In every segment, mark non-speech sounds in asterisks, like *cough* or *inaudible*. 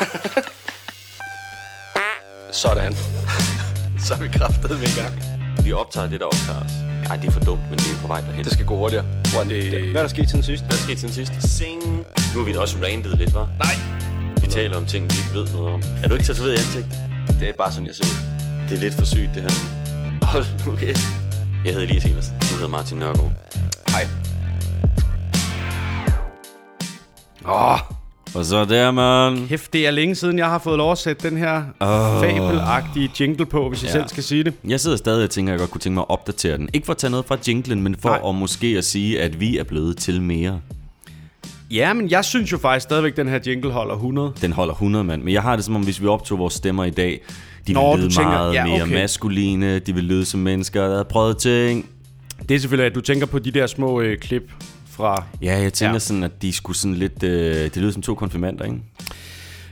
*laughs* Sådan. *laughs* Så er vi kraftet med i gang. Vi optager det, der optager os. Ej, det er for dumt, men det er på vej derhen. Det skal gå hurtigere. Hvor det... Hvad er der sket siden sidst? Hvad skete siden sidst? Sing. Nu har vi da også randet lidt, var? Nej. Vi taler om ting, vi ikke ved noget om. Er du ikke tatoveret i ansigt? Det er bare sådan, jeg ser ud. Det er lidt for sygt, det her. Hold nu kæft. Jeg hedder Elias Evers. Du hedder Martin Nørgaard. Hej. Åh, Og så der, man. kæft, det er længe siden, jeg har fået lov at sætte den her oh. fabelagtige jingle på, hvis jeg Ja. selv skal sige det. Jeg sidder stadig og tænker, at jeg godt kunne tænke mig at opdatere den. Ikke for at tage noget fra jinglen, men for Nej. at måske at sige, at vi er blevet til mere. Ja, men jeg synes jo faktisk stadigvæk, den her jingle holder 100. Den holder 100 mand. Men jeg har det som om, hvis vi optog vores stemmer i dag, de Nå, vil du lyde tænker- meget ja, mere okay. maskuline. De vil lyde som mennesker, der har prøvet ting. Det er selvfølgelig, at du tænker på de der små øh, klip fra... Ja, jeg tænker Ja. sådan, at de skulle sådan lidt... Øh, det lyder som to konfirmander, ikke?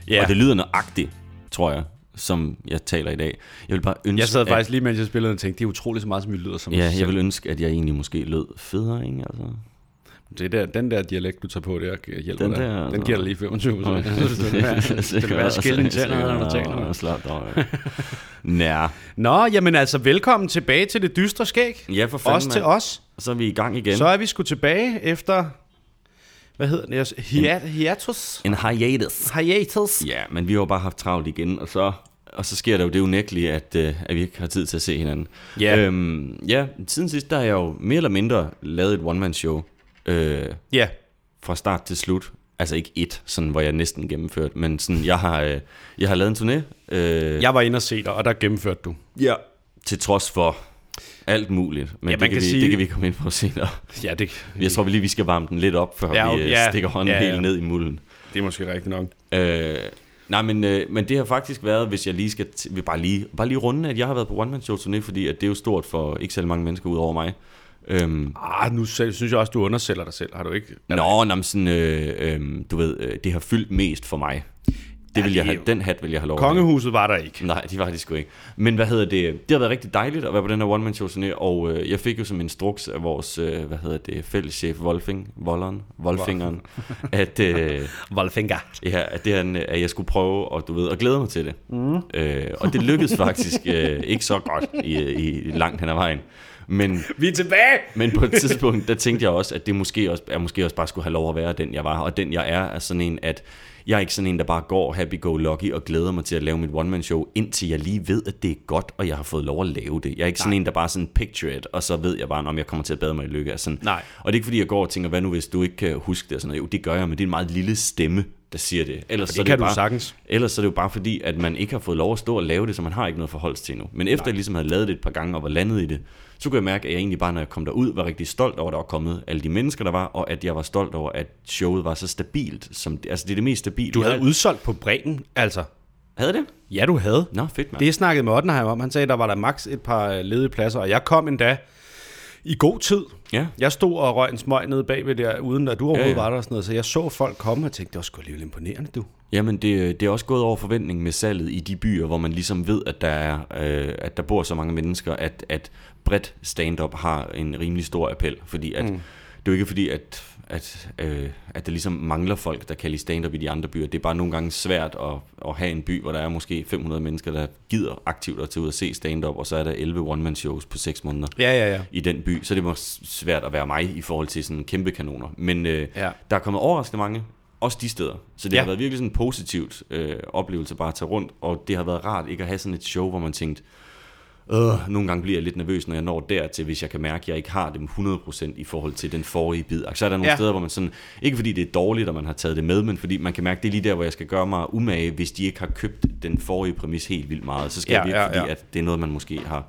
Ja, Og det lyder nøjagtigt, tror jeg, som jeg taler i dag. Jeg vil bare ønske, jeg sad at, faktisk lige, mens jeg spillede, og tænkte, det er utroligt så meget, som vi lyder som Ja, jeg vil ønske, at jeg egentlig måske lød federe, ikke? Altså. Det der, den der dialekt, du tager på, der hjælper Den dig. der, den giver dig lige 25 så. Okay. det vil være, det i tænderne, når du taler. Slap dig. Nær. Nå, jamen altså, velkommen tilbage til det dystre skæg. Ja, for fanden, Også til mand. os. Så er vi i gang igen. Så er vi sgu tilbage efter... Hvad hedder det? Hiat, hiatus? En hiatus. Hiatus? Ja, men vi har jo bare haft travlt igen, og så, og så sker der jo det unægtelige, at, øh, at vi ikke har tid til at se hinanden. Ja. Øhm, ja, siden sidst, der har jeg jo mere eller mindre lavet et one-man-show øh, Ja. fra start til slut. Altså ikke et, sådan, hvor jeg næsten gennemført, men sådan, jeg har, øh, jeg har lavet en turné. Øh, Jeg var inde og se dig, og der gennemførte du. ja. Til trods for alt muligt. Men Ja, det, kan kan vi, sige- det kan vi komme ind på senere. Ja, det, Jeg tror vi lige, vi skal varme den lidt op, før Ja, ja, vi ja. øh, stikker hånden Ja, ja. helt ned i mulden. det er måske rigtigt nok. Øh, nej, men, øh, men det har faktisk været, hvis jeg lige skal t- bare lige, bare lige runde, at jeg har været på One Man Show turné, fordi at det er jo stort for ikke særlig mange mennesker ud over mig. Øhm, Ah, nu synes jeg også, du undersælger dig selv. Har du ikke? Nå, nå, men sådan, øh, øh, du ved, øh, det har fyldt mest for mig. Det vil det jeg have, den hat vil jeg have lov. Kongehuset var der ikke. Nej, de var de sgu ikke. Men hvad hedder det? Det har været rigtig dejligt at være på den her one man show turné, og øh, jeg fik jo som instruks af vores, øh, hvad hedder det, fælleschef Wolfing, Volleren, Wolfingeren, at, øh, *laughs* Wolfinger. ja, at, det er, at jeg skulle prøve og, du ved, at glæde mig til det. Mm. Øh, og det lykkedes faktisk øh, ikke så godt i, i langt hen ad vejen. Men, Vi er tilbage! men på et tidspunkt, der tænkte jeg også, at det måske også, jeg måske også bare skulle have lov at være den, jeg var. Og den, jeg er, er sådan en, at jeg er ikke sådan en, der bare går happy-go-lucky og glæder mig til at lave mit one-man-show, indtil jeg lige ved, at det er godt, og jeg har fået lov at lave det. Jeg er ikke sådan en, der bare sådan picture it, og så ved jeg bare, om jeg kommer til at bade mig i lykke. Altså Sådan. Nej. Og det er ikke, fordi jeg går og tænker, hvad nu, hvis du ikke kan huske det? Og sådan noget. Jo, det gør jeg, men det er en meget lille stemme, der siger det. Ellers, det så er kan jo du bare, sagtens. Ellers så er det jo bare fordi, at man ikke har fået lov at stå og lave det, så man har ikke noget forhold til endnu. Men efter jeg ligesom havde lavet det et par gange og var landet i det, så kunne jeg mærke, at jeg egentlig bare, når jeg kom derud, var rigtig stolt over, at der var kommet alle de mennesker, der var, og at jeg var stolt over, at showet var så stabilt. Som, altså det er det mest stabile. Du jeg havde har- udsolgt på Bremen, altså. havde det? Ja, du havde. Nå, fedt mand. Det snakkede med Ottenheim om. Han sagde, at der var der maks et par ledige pladser, og jeg kom endda i god tid. Ja. Jeg stod og røg en smøg nede bagved der, uden at du overhovedet ja, Ja, var der og sådan noget. Så jeg så folk komme og tænkte, det var sgu alligevel imponerende, du. Jamen, det, det er også gået over forventning med salget i de byer, hvor man ligesom ved, at der, er, øh, at der bor så mange mennesker, at, at bredt stand-up har en rimelig stor appel. Fordi at, mm. det er jo ikke fordi, at, at, øh, at der ligesom mangler folk, der kan lide stand-up i de andre byer. Det er bare nogle gange svært at, at have en by, hvor der er måske 500 mennesker, der gider aktivt at tage ud og se stand-up, og så er der 11 one-man-shows på 6 måneder Ja, ja, ja. i den by, så det var svært at være mig i forhold til sådan kæmpe kanoner. Men øh, Ja. der er kommet overraskende mange, også de steder. Så det ja. har været virkelig sådan en positivt øh, oplevelse bare at tage rundt, og det har været rart ikke at have sådan et show, hvor man tænkte, øh, nogle gange bliver jeg lidt nervøs, når jeg når dertil, hvis jeg kan mærke, at jeg ikke har dem 100% i forhold til den forrige bid. Så er der nogle Ja. steder, hvor man sådan, ikke fordi det er dårligt, at man har taget det med, men fordi man kan mærke, det er lige der, hvor jeg skal gøre mig umage, hvis de ikke har købt den forrige præmis helt vildt meget. Så skal Ja, jeg virke, ja, fordi ja. at det er noget, man måske har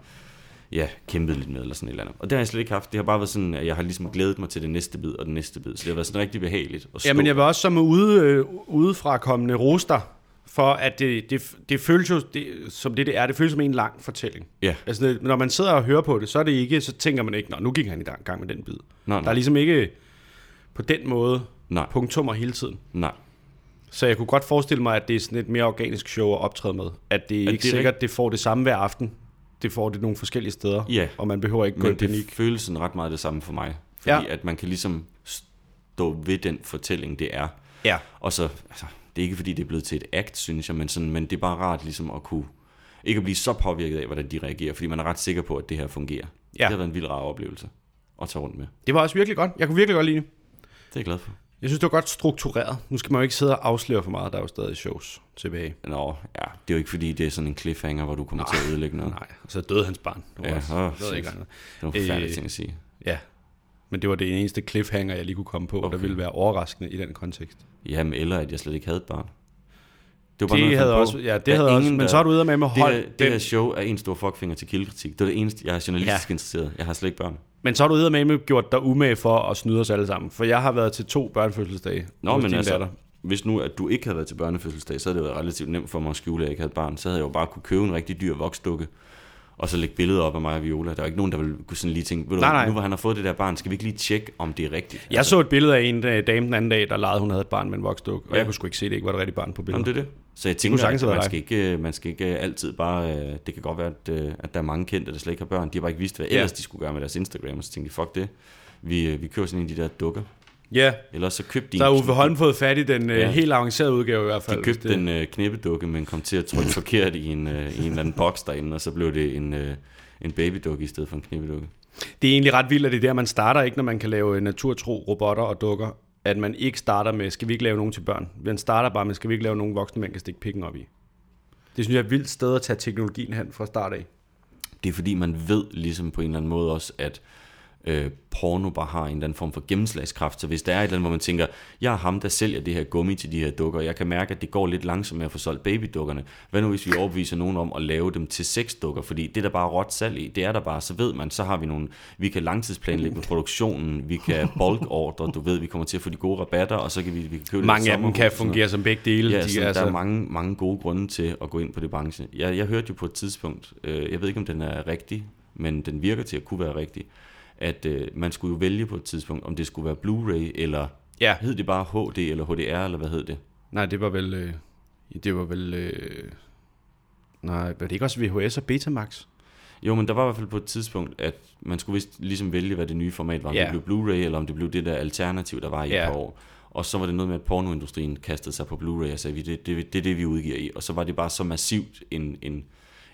ja, kæmpet lidt med, eller sådan et eller andet. Og det har jeg slet ikke haft. Det har bare været sådan, at jeg har ligesom glædet mig til det næste bid og det næste bid. Så det har været sådan rigtig behageligt at stå. Ja, men jeg vil også som ude, øh, udefra kommende roster, for at det, det, det føles jo det, som det, det er. Det føles som en lang fortælling. Ja. Altså, det, når man sidder og hører på det, så er det ikke, så tænker man ikke, nå, nu gik han i gang- med den bid. Nej, Der er nej, ligesom ikke på den måde nej, punktummer hele tiden. nej. Så jeg kunne godt forestille mig, at det er sådan et mere organisk show at optræde med. At det er det ikke er sikkert, det får det samme hver aften. Det får det nogle forskellige steder. Ja. Og man behøver ikke gå i Men det panik. føles sådan ret meget det samme for mig. Fordi ja. at man kan ligesom stå ved den fortælling, det er. Ja. Og så, altså, det er ikke fordi, det er blevet til et act, synes jeg, men, sådan, men det er bare rart ligesom at kunne, ikke at blive så påvirket af, hvordan de reagerer, fordi man er ret sikker på, at det her fungerer. Ja. Det har været en vild rar oplevelse at tage rundt med. Det var også virkelig godt. Jeg kunne virkelig godt lide det. Det er jeg glad for. Jeg synes, det var godt struktureret. Nu skal man jo ikke sidde og afsløre for meget. Der er jo stadig shows tilbage. Nå, ja, det er jo ikke fordi, det er sådan en cliffhanger, hvor du kommer til at ødelægge noget. Nej, og så døde hans barn. Det var, Ja, også, åh, det var ikke andet. Det var en forfærdelig Øh, ting at sige. Ja, men det var det eneste cliffhanger, jeg lige kunne komme på, okay. der ville være overraskende i den kontekst. Jamen, eller at jeg slet ikke havde et barn. Det var Det noget, havde også, ja, det Der er havde også, ingen, men der- så er du ude med med Det, her, hold det her show er en stor fuckfinger til kildekritik. Det er det eneste, jeg har journalistisk Ja. interesseret. Jeg har slet ikke børn. men så har du ude med gjort dig umage for at snyde os alle sammen. For jeg har været til to børnefødselsdage. Nå, men altså, datter. hvis nu at du ikke havde været til børnefødselsdag, så havde det været relativt nemt for mig at skjule, at jeg ikke havde et barn. Så havde jeg jo bare kunne købe en rigtig dyr voksdukke, og så lægge billeder op af mig og Viola. Der er jo ikke nogen, der ville kunne sådan lige tænke, ved du, Nej, nej. nu hvor han har fået det der barn, skal vi ikke lige tjekke, om det er rigtigt? Jeg så et billede af en øh, dame den anden dag, der legede, hun havde et barn med en voksduk, og Ja. jeg kunne sgu ikke se, det ikke var et rigtigt barn på Jamen, billedet. det er det. Så jeg tænker, at have man skal, ikke, man skal ikke altid bare... øh, Det kan godt være, at, øh, at der er mange kendte, der slet ikke har børn. De har bare ikke vidst, hvad Ja. ellers de skulle gøre med deres Instagram. Og så tænkte de, fuck det. Vi, øh, vi kører sådan en af de der dukker. Ja, Eller så købte de så har en Uffe Holm fået fat i den øh, Ja. helt avancerede udgave i hvert fald. De købte det- den øh, knæppedukke, men kom til at trykke *laughs* forkert i en, øh, i en eller anden boks derinde, og så blev det en, øh, en babydukke i stedet for en knæppedukke. Det er egentlig ret vildt, at det er der, man starter ikke, når man kan lave øh, naturtro robotter og dukker. At man ikke starter med, skal vi ikke lave nogen til børn? Man starter bare med, skal vi ikke lave nogen voksne, man kan stikke pikken op i? Det synes jeg er et vildt sted at tage teknologien hen fra start af. Det er fordi, man ved ligesom på en eller anden måde også, at øh, porno bare har en eller anden form for gennemslagskraft. Så hvis der er et eller andet, hvor man tænker, jeg er ham, der sælger det her gummi til de her dukker, jeg kan mærke, at det går lidt langsomt med at få solgt babydukkerne. Hvad nu, hvis vi overbeviser nogen om at lave dem til sexdukker? Fordi det er der bare råt salg i. Det er der bare, så ved man, så har vi nogle, vi kan langtidsplanlægge med produktionen, vi kan bulk ordre, du ved, vi kommer til at få de gode rabatter, og så kan vi, vi kan købe Mange af dem kan fungere som begge dele. Ja, de, så altså, der er mange, mange gode grunde til at gå ind på det branche. Jeg, jeg hørte jo på et tidspunkt, øh, jeg ved ikke om den er rigtig, men den virker til at kunne være rigtig, at øh, man skulle jo vælge på et tidspunkt, om det skulle være Blu-ray, eller Ja. hed det bare HD, eller HDR, eller hvad hed det? Nej, det var vel... Øh, det var vel... Øh, nej, var det ikke også VHS og Betamax? Jo, men der var i hvert fald på et tidspunkt, at man skulle vist ligesom vælge, hvad det nye format var. Om Ja. det blev Blu-ray, eller om det blev det der alternativ, der var i Ja. et par år. Og så var det noget med, at pornoindustrien kastede sig på Blu-ray og sagde, det, det, det er det, vi udgiver i. Og så var det bare så massivt en, en,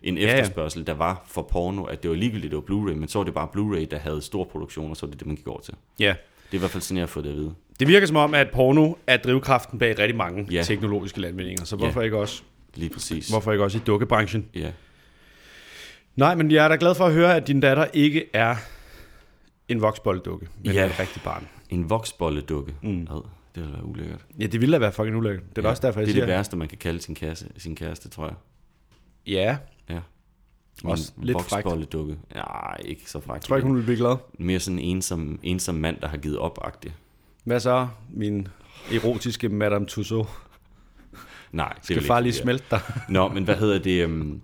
en ja. efterspørgsel, der var for porno, at det var ligegyldigt, det var Blu-ray, men så var det bare Blu-ray, der havde stor produktion, og så var det det, man gik over til. Ja. Det er i hvert fald sådan, jeg har fået det at vide. Det virker som om, at porno er drivkraften bag rigtig mange Ja. teknologiske landvindinger. Så hvorfor, ikke også, Lige præcis. hvorfor ikke også i dukkebranchen? Ja. Nej, men jeg er da glad for at høre, at din datter ikke er en voksbolddukke, men Ja. ja. et rigtigt barn. En voksbolledukke. Mm. Ad, det ville være ulækkert. Ja, det ville da være fucking ulækkert. Det er ja, ja, også derfor, jeg det er siger... det værste, man kan kalde sin kæreste, sin kæreste tror jeg. Ja, Ja. Også en lidt frækt. voksbolledukke. Nej, ikke så frækt. jeg tror ikke, hun vil blive glad. Mere sådan en ensom, ensom mand, der har givet op -agtig. Hvad så, min erotiske Madame Tussauds? Nej, det Skal far lige smelte dig? *laughs* Nå, men hvad hedder det? Um,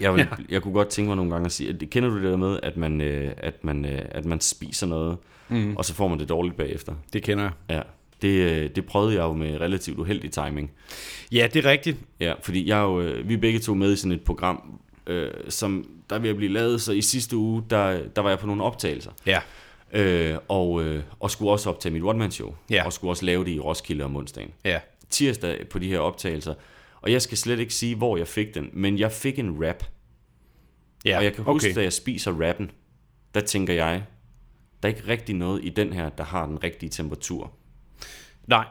jeg, vil, Ja. ja. jeg kunne godt tænke mig nogle gange at sige, at, kender du det der med, at man, øh, at man, øh, at man spiser noget, mm. og så får man det dårligt bagefter? Det kender jeg. Ja, det, øh, det prøvede jeg jo med relativt uheldig timing. Ja, det er rigtigt. Ja, fordi jeg jo, øh, vi er begge to med i sådan et program, øh, som der er at blive lavet, så i sidste uge, der, der var jeg på nogle optagelser. Ja. Øh, og, øh, og skulle også optage mit one-man-show, Ja. og skulle også lave det i Roskilde om onsdagen. Ja. Tirsdag på de her optagelser, og jeg skal slet ikke sige, hvor jeg fik den, men jeg fik en rap, Ja, og jeg kan huske, okay. da jeg spiser rappen, der tænker jeg, der er ikke rigtig noget i den her, der har den rigtige temperatur. Nej.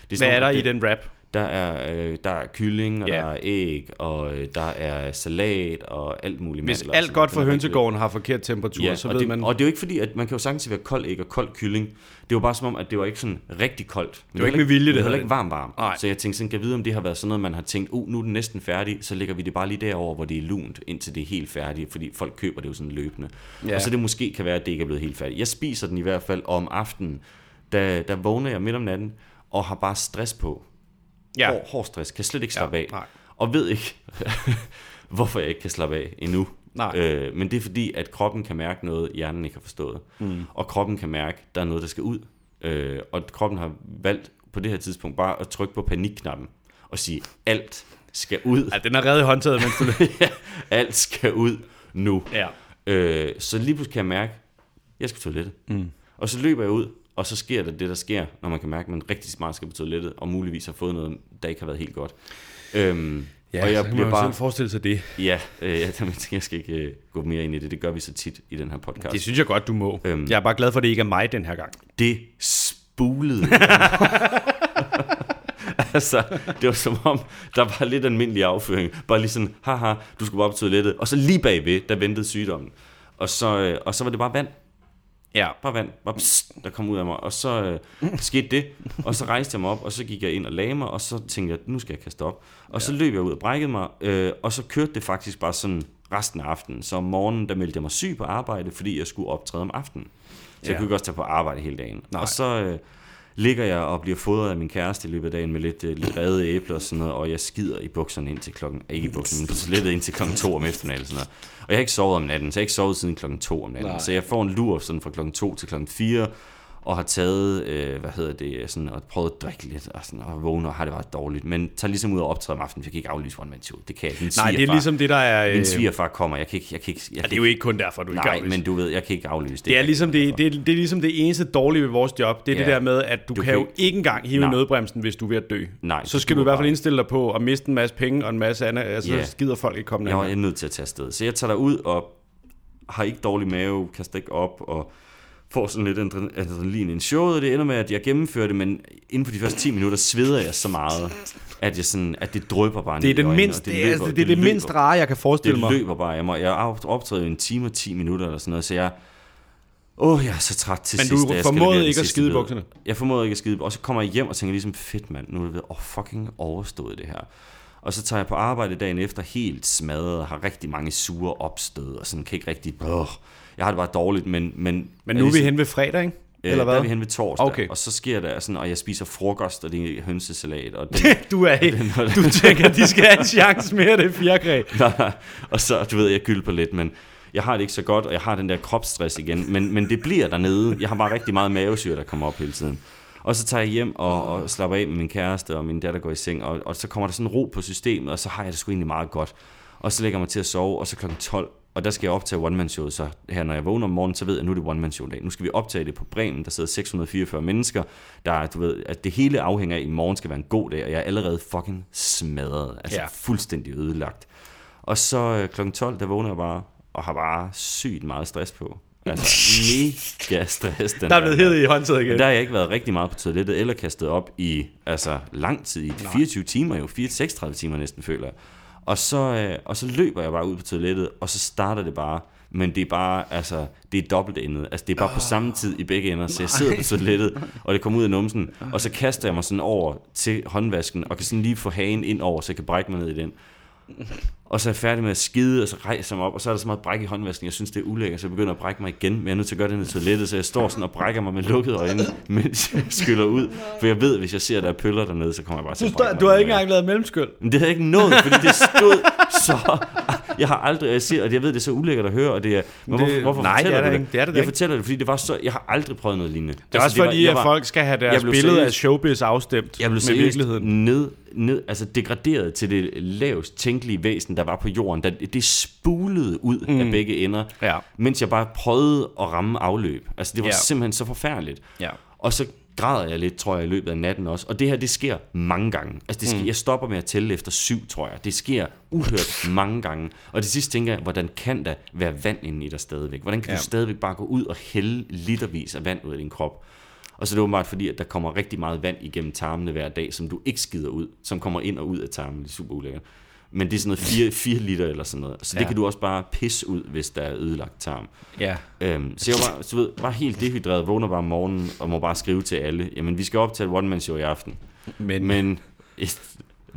Det Hvad som er der det, i den rap? Der er, øh, der er kylling, og Ja. der er æg, og øh, der er salat, og alt muligt. Hvis alt sådan godt er rigtig hønsegården har forkert temperatur, Ja, så og, ved det, man... og det er jo ikke fordi, at man kan jo sagtens være kold æg og kold kylling. Det var bare som om, at det var ikke sådan rigtig koldt. Men var ikke med vilje, det det heller ikke varm varm. Nej. Så jeg tænkte sådan, kan jeg vide, om det har været sådan noget, man har tænkt, uh, nu er den næsten færdig, så lægger vi det bare lige derover, hvor det er lunt, indtil det er helt færdigt, fordi folk køber det jo sådan løbende. Ja. Og så det måske kan være, at det ikke er blevet helt færdigt. Jeg spiser den i hvert fald, om aftenen, der, der vågner jeg midt om natten, og har bare stress på. ja. Hård, hård stress, kan slet ikke slappe Ja, af. nej. Og ved ikke, *laughs* hvorfor jeg ikke kan slappe af endnu. Nej. Øh, men det er fordi, at kroppen kan mærke noget, hjernen ikke har forstået. Mm. Og kroppen kan mærke, at der er noget, der skal ud. Øh, og kroppen har valgt på det her tidspunkt bare at trykke på panikknappen og sige, alt skal ud. Ja, den er reddet i håndtaget, mens du... *laughs* ja, alt skal ud nu. ja. Øh, så lige pludselig kan jeg mærke, at jeg skal på toilettet. Mm. Og så løber jeg ud, og så sker der det, der sker, når man kan mærke, at man rigtig smart skal på toilettet, og muligvis har fået noget, der ikke har været helt godt. Øhm, Ja, og jeg så bliver bare... selv forestille sig det. Ja, øh, ja, *laughs* jeg skal ikke øh, gå mere ind i det. Det gør vi så tit i den her podcast. Det synes jeg godt, du må. Øhm. Øhm. Jeg er bare glad for, at det ikke er mig den her gang. det spulede. *laughs* altså, det var som om, der var lidt almindelig afføring. Bare lige sådan, haha, du skulle bare på toilettet. Og så lige bagved, der ventede sygdommen. Og så, øh, og så var det bare vand. Ja. Bare vand, bare pst, der kom ud af mig. Og så øh, *laughs* skete det, og så rejste jeg mig op, og så gik jeg ind og lagde mig, og så tænkte jeg, nu skal jeg kaste op. Og ja. så løb jeg ud og brækkede mig, øh, og så kørte det faktisk bare sådan resten af aftenen. Så om morgenen, der meldte jeg mig syg på arbejde, fordi jeg skulle optræde om aftenen. Så jeg Ja. kunne ikke også tage på arbejde hele dagen. Nej. Og så øh, ligger jeg og bliver fodret af min kæreste i løbet af dagen med lidt, øh, lidt redde æbler og sådan noget, og jeg skider i bukserne ind til klokken, ikke i bukserne, men på toilettet ind til klokken to om eftermiddagen. Sådan noget. Og jeg har ikke sovet om natten, så jeg har ikke sovet siden klokken to om natten. Nej. Så jeg får en lur sådan fra klokken to til klokken 4, og har taget, øh, hvad hedder det, sådan, og prøvet at drikke lidt, og, sådan, og vågner og har det været dårligt. Men tager ligesom ud og optræder om aftenen, for jeg kan ikke aflyse one man show. Det kan jeg ikke. Min Nej, det er ligesom det, der er... øh, Min svigerfar kommer, jeg kan ikke, jeg kan ikke, jeg Ja, det er jo ikke kun derfor, du ikke Nej, men du ved, jeg kan ikke aflyse det. Det er, ligesom det, det, det er ligesom det eneste dårlige ved vores job. Det er Ja. det der med, at du, Du du kan, kan jo ikke- engang hive Nej. nødbremsen, hvis du er ved at dø. Nej, så skal du i duer hvert fald bare indstille dig på at miste en masse penge og en masse andet. Altså, så skider folk ikke komme Jeg er nødt til at tage afsted. Så jeg tager ud og har ikke dårlig mave, kaster ikke op og får sådan lidt adre- adrenalin i showet. Det ender med, at jeg gennemfører det, men inden for de første 10 minutter sveder jeg så meget, at, jeg sådan, at det drøber bare Det er ned det, øjnene, mindst, og det, er, altså, det, er det løber- mindst rare, jeg kan forestille Det mig. løber bare. Jeg, må, jeg optræder en time og 10 minutter eller sådan noget, så jeg... Åh, jeg er så træt til Men sidst, du jeg skal formåede ikke at skide bukserne? Jeg formåede ikke at skide. Og så kommer jeg hjem og tænker ligesom, fedt mand, nu er det ved, åh, fucking overstået det her. Og så tager jeg på arbejde dagen efter helt smadret, og har rigtig mange sure opstød, og sådan kan ikke rigtig... Øh, jeg har det bare dårligt, men... Men, Men nu er vi hen ved fredag, ikke? Eller Der er hvad? vi hen ved torsdag, Okay. og så sker der sådan, og jeg spiser frokost, og det er hønsesalat, og *laughs* den, Du er ikke. Du tænker, de skal have en chance mere, det fjerkræ. *laughs* Nej, og så, du ved, jeg gylper lidt, men jeg har det ikke så godt, og jeg har den der kropsstress igen, men, men det bliver dernede. Jeg har bare rigtig meget mavesyre, der kommer op hele tiden. Og så tager jeg hjem og, og slapper af med min kæreste, og min datter går i seng, og, og så kommer der sådan ro på systemet, og så har jeg det sgu egentlig meget godt. Og så lægger jeg mig til at sove, og så klokken 12, og der skal jeg optage one-man-show, så her når jeg vågner om morgenen, så ved jeg, at nu er det one-man-show-dag. Nu skal vi optage det på Bremen, der sidder 644 mennesker, der er, du ved, at det hele afhænger af, at i morgen skal være en god dag, og jeg er allerede fucking smadret, altså Ja. fuldstændig ødelagt. Og så øh, kl. 12, der vågner jeg bare, og har bare sygt meget stress på. Altså *laughs* mega stress. Den Der er blevet hævet i håndtaget igen. Der har jeg ikke været rigtig meget på toilettet, eller kastet op i altså, lang tid, i 24 timer jo, 4, 36 timer næsten føler jeg. Og så, øh, og så løber jeg bare ud på toilettet, og så starter det bare. Men det er bare, altså, det er dobbelt endet. Altså, det er bare oh, på samme tid i begge ender. Så jeg sidder på toilettet, og det kommer ud af numsen, og så kaster jeg mig sådan over til håndvasken, og kan sådan lige få hagen ind over, så jeg kan brække mig ned i den. Og så er jeg færdig med at skide, og så rejser jeg mig op, og så er der så meget bræk i håndvasken, jeg synes, det er ulækkert, så jeg begynder at brække mig igen, men jeg er nødt til at gøre det ned til toilettet, så jeg står sådan og brækker mig med lukkede øjne, *laughs* mens jeg skyller ud, for jeg ved, hvis jeg ser, at der er pøller dernede, så kommer jeg bare til Du, at brække mig du har ikke engang lavet mellemskyld. Men det havde jeg ikke nået, fordi det stod så... Jeg har aldrig... Jeg siger, og jeg ved, det er så ulækkert at høre, og det er... Men Det- hvorfor, hvorfor nej, fortæller det er du det ikke. Det er det jeg fortæller det, fordi det var så... Jeg har aldrig prøvet noget lignende. Det er også fordi, at folk skal have deres billede af showbiz afstemt jeg blev med virkeligheden. ned, ned, altså degraderet til det lavest tænkelige væsen, der var på jorden. Der, det spulede ud mm. af begge ender, Ja. mens jeg bare prøvede at ramme afløb. Altså det var Ja. simpelthen så forfærdeligt. Ja. Og så græder jeg lidt, tror jeg, i løbet af natten også. Og det her, det sker mange gange. Altså, det sker, mm. Jeg stopper med at tælle efter syv, tror jeg. Det sker uhørt mange gange. Og det sidste tænker jeg, hvordan kan der være vand inde i dig stadigvæk? Hvordan kan ja. Du stadigvæk bare gå ud og hælde litervis af vand ud af din krop? Og så er det åbenbart fordi, at der kommer rigtig meget vand igennem tarmene hver dag, som du ikke skider ud, som kommer ind og ud af tarmen. Det er super ulækkert. Men det er sådan noget 4, 4 liter eller sådan noget. Så det Ja. kan du også bare pisse ud, hvis der er ødelagt tarm. Ja. Øhm, så jeg var bare, så ved, bare helt dehydreret, vågner bare om morgenen og må bare skrive til alle, jamen vi skal op til et one-man-show i aften. Men, Men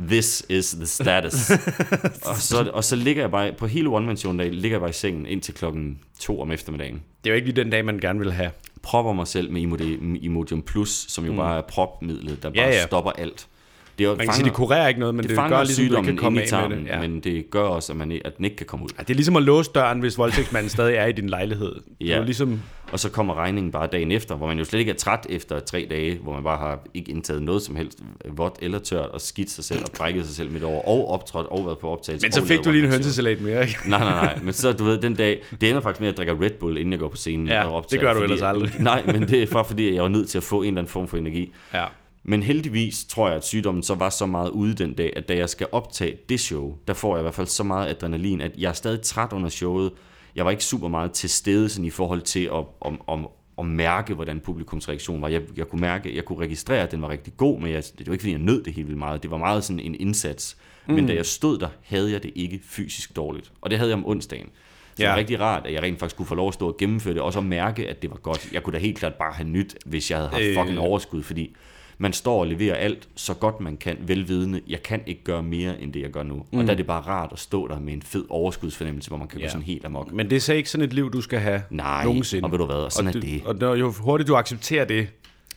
this is the status. *laughs* og, så, og så ligger jeg bare, på hele one-man-showen dag, ligger jeg bare i sengen indtil klokken to om eftermiddagen. det er jo ikke lige den dag, man gerne vil have. Propper mig selv med Imodium, Plus, som jo mm. bare er propmidlet, der bare ja. ja. stopper alt. Det, er, Man kan sige, det kurerer ikke noget, men det, det gør ligesom, du ikke sygdommen kan komme af med tarmen, det. Ja. men det gør også, at, man, ikke- at den ikke kan komme ud. Ja, det er ligesom at låse døren, hvis voldtægtsmanden stadig er i din lejlighed. Det er Ja. ligesom, Og så kommer regningen bare dagen efter, hvor man jo slet ikke er træt efter tre dage, hvor man bare har ikke indtaget noget som helst vådt eller tørt, og skidt sig selv og brækket sig selv midt over, og optrådt og været på optagelse. men så fik du lige en hønsesalat mere, ikke? Nej, nej, nej. Men så, du ved, den dag... Det ender faktisk med, at jeg drikker Red Bull, inden jeg går på scenen Ja, og optager. det gør du fordi- ellers aldrig. Nej, men det er bare fordi, jeg var nødt til at få en eller anden form for energi. Ja. Men heldigvis tror jeg, at sygdommen så var så meget ude den dag, at da jeg skal optage det show, der får jeg i hvert fald så meget adrenalin, at jeg er stadig træt under showet. Jeg var ikke super meget til stede sådan i forhold til at, om, om, at mærke, hvordan publikums reaktion var. Jeg, jeg kunne mærke, jeg kunne registrere, at den var rigtig god, men jeg, det var ikke, fordi jeg nød det helt vildt meget. Det var meget sådan en indsats. Mm. Men da jeg stod der, havde jeg det ikke fysisk dårligt. Og det havde jeg om onsdagen. Så ja. det var rigtig rart, at jeg rent faktisk kunne få lov at stå og gennemføre det, og så mærke, at det var godt. Jeg kunne da helt klart bare have nyt, hvis jeg havde haft Øh. fucking overskud, fordi man står og leverer alt så godt man kan, velvidende, jeg kan ikke gøre mere end det, jeg gør nu. Mm. Og der er det bare rart at stå der med en fed overskudsfornemmelse, hvor man kan ja. Gå sådan helt amok. Men det er så ikke sådan et liv, du skal have Nej, nogensinde. og ved du hvad, og sådan og er det. Og når, jo hurtigt du accepterer det,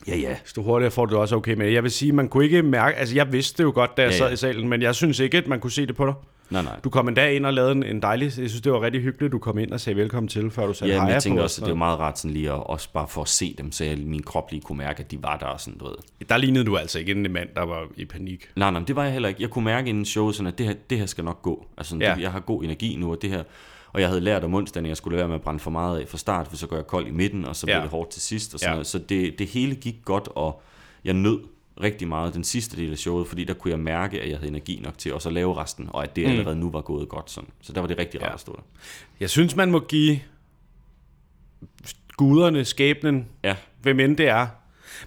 Ja, ja. desto hurtigere får du det også okay med. Jeg vil sige, man kunne ikke mærke... Altså, jeg vidste det jo godt, da jeg Ja, sad ja. i salen, men jeg synes ikke, at man kunne se det på dig. Nej, nej. Du kom en dag ind og lavede en, en dejlig... Jeg synes, det var rigtig hyggeligt, du kom ind og sagde velkommen til, før du sagde Ja, hej jeg tænkte også, at det var meget rart sådan lige at, også bare for at se dem, så jeg, min krop lige kunne mærke, at de var der og sådan, du ved. Der lignede du altså ikke en mand, der var i panik. Nej, nej, det var jeg heller ikke. Jeg kunne mærke inden showet, sådan, at det her, det her skal nok gå. Altså, sådan, Ja. det, jeg har god energi nu, og det her... Og jeg havde lært om onsdagen, at jeg skulle lade være med at brænde for meget af fra start, for så går jeg kold i midten, og så bliver Ja. det hårdt til sidst. Og sådan ja. noget. Så det, det hele gik godt, og jeg nød rigtig meget den sidste del af showet, fordi der kunne jeg mærke, at jeg havde energi nok til også at lave resten, og at det Mm. allerede nu var gået godt sådan. Så der var det rigtig rart Ja. at stå der. Jeg synes, man må give guderne, skæbnen, Ja, hvem end det er,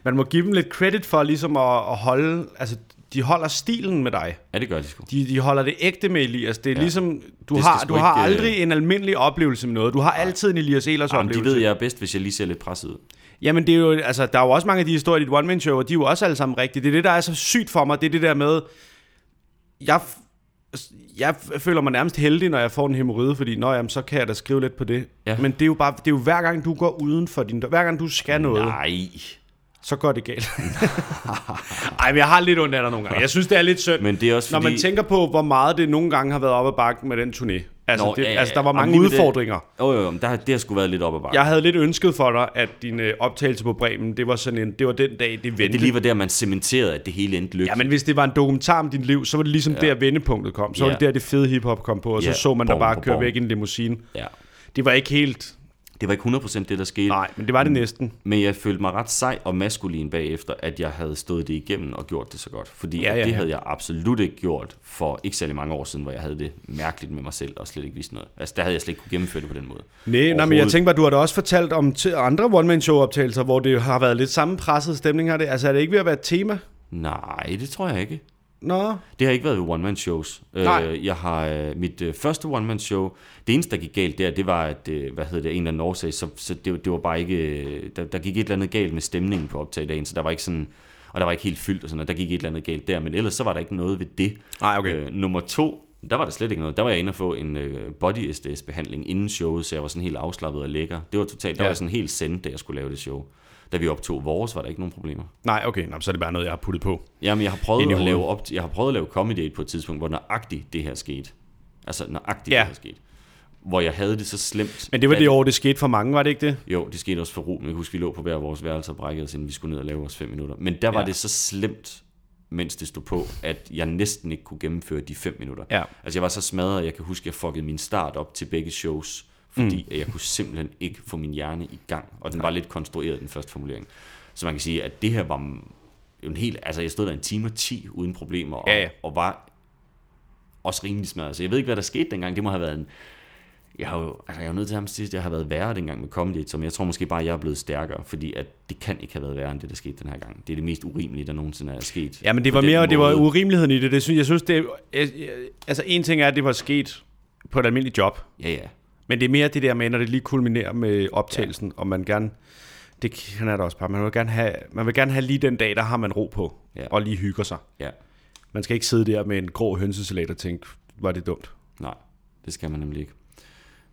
man må give dem lidt credit for ligesom at, at holde... Altså, de holder stilen med dig. ja det gør de sgu. De, de holder det ægte med Elias. Det er ja. Ligesom, du Det har, du har ikke, øh, aldrig en almindelig oplevelse med noget. Du har altid en Elias Elers Jamen, de oplevelse. ved, jeg er bedst, hvis jeg lige ser lidt presset ud. Jamen, det er jo, altså, der er jo også mange af de historier i dit one-man-show, og de er jo også alle sammen rigtige. Det er det, der er så sygt for mig. Det er det der med, jeg, f- jeg føler mig nærmest heldig, når jeg får en hemorrhide, fordi nå, jamen, så kan jeg da skrive lidt på det. Ja. Men det er jo bare, det er jo hver gang, du går uden for din hver gang du skal noget, Nej. så går det galt. *laughs* Ej, men jeg har lidt ondt af dig nogle gange. Jeg synes, det er lidt synd. Men det er også Når fordi... man tænker på, hvor meget det nogle gange har været op ad bakken med den turné. Altså, Nå, det, ja, ja, altså der var ja. mange med det- udfordringer. Jo, jo, jo, men der, det har sgu været lidt op ad bakke. Jeg havde lidt ønsket for dig, at din øh, optagelse på Bremen, det var sådan en, det var den dag, det vendte. Det lige var der, man cementerede, at det hele endte lykkes. Ja, men hvis det var en dokumentar om dit liv, så var det ligesom ja. der vendepunktet kom. Så var Ja. det der, det fede hiphop kom på, og så Ja, så man der bare køre væk i en limousine. Ja. Det var ikke helt... Det var ikke 100% det, der skete. Nej, men det var det næsten. Men jeg følte mig ret sej og maskulin bagefter, at jeg havde stået det igennem og gjort det så godt. Fordi Ja, ja, det havde jeg absolut ikke gjort for ikke særlig mange år siden, hvor jeg havde det mærkeligt med mig selv og slet ikke vidste noget. Altså, der havde jeg slet ikke kunne gennemføre det på den måde. Nej, nej, men jeg tænker bare, du har da også fortalt om andre one-man-show-optagelser, hvor det har været lidt samme presset stemning her. Det. Altså, er det ikke ved at være et tema? Nej, det tror jeg ikke. Nå, Det har ikke været ved one-man-shows. Nej. Øh, jeg har øh, mit øh, første one-man-show, det eneste, der gik galt der, det var, at, øh, hvad hedder det, en eller anden årsag, så, så det, det var bare ikke, der, der gik et eller andet galt med stemningen på optagedagen, så der var ikke sådan, og der var ikke helt fyldt og sådan noget, der gik et eller andet galt der, men ellers så var der ikke noget ved det. Nej, okay. Øh, nummer to, der var der slet ikke noget. Der var jeg inde og få en body SDS behandling inden showet, så jeg var sådan helt afslappet og lækker. Det var totalt, der Ja. var jeg sådan helt sendt, da jeg skulle lave det show. Da vi optog vores, var der ikke nogen problemer. nej, okay, nå, så er det bare noget, jeg har puttet på. Jamen, jeg har prøvet at lave op, jeg har prøvet at lave comedy date på et tidspunkt, hvor nøjagtigt det her skete. Altså nøjagtigt Ja. det her skete. Hvor jeg havde det så slemt. Men det var det år, det skete for mange, var det ikke det? Jo, det skete også for Ruben. Jeg kan huske, vi lå på hver vores værelse og brækkede os, inden vi skulle ned og lave vores fem minutter. Men der var Ja. det så slemt, mens det stod på, at jeg næsten ikke kunne gennemføre de fem minutter. Ja. Altså jeg var så smadret, at jeg kan huske, at jeg fuckede min start op til begge shows, fordi mm. jeg kunne simpelthen ikke få min hjerne i gang. Og den var lidt konstrueret, den første formulering. Så man kan sige, at det her var jo en helt... Altså jeg stod der en time og 10 uden problemer, og, Ja, ja. og var også rimelig smadret. Så jeg ved ikke, hvad der skete dengang. Det må have været en... Jeg har jo, altså jeg er nødt til at sige, at jeg har været værre dengang med comedy, så jeg tror måske bare, at jeg er blevet stærkere, fordi at det kan ikke have været værre end det, der skete den her gang. Det er det mest urimelige, der nogensinde er sket. Ja, men det var mere, det var måde. urimeligheden i det. det synes, jeg synes, det jeg, jeg, Altså, en ting er, at det var sket på et almindeligt job, Ja, ja. Men det er mere det der med, når det lige kulminerer med optagelsen, ja. og man gerne... Det kan er der også bare. Man vil, gerne have, man vil gerne have lige den dag, der har man ro på, Ja. og lige hygger sig. Ja, Man skal ikke sidde der med en grå hønsesalat og tænke, var det dumt. nej, det skal man nemlig ikke.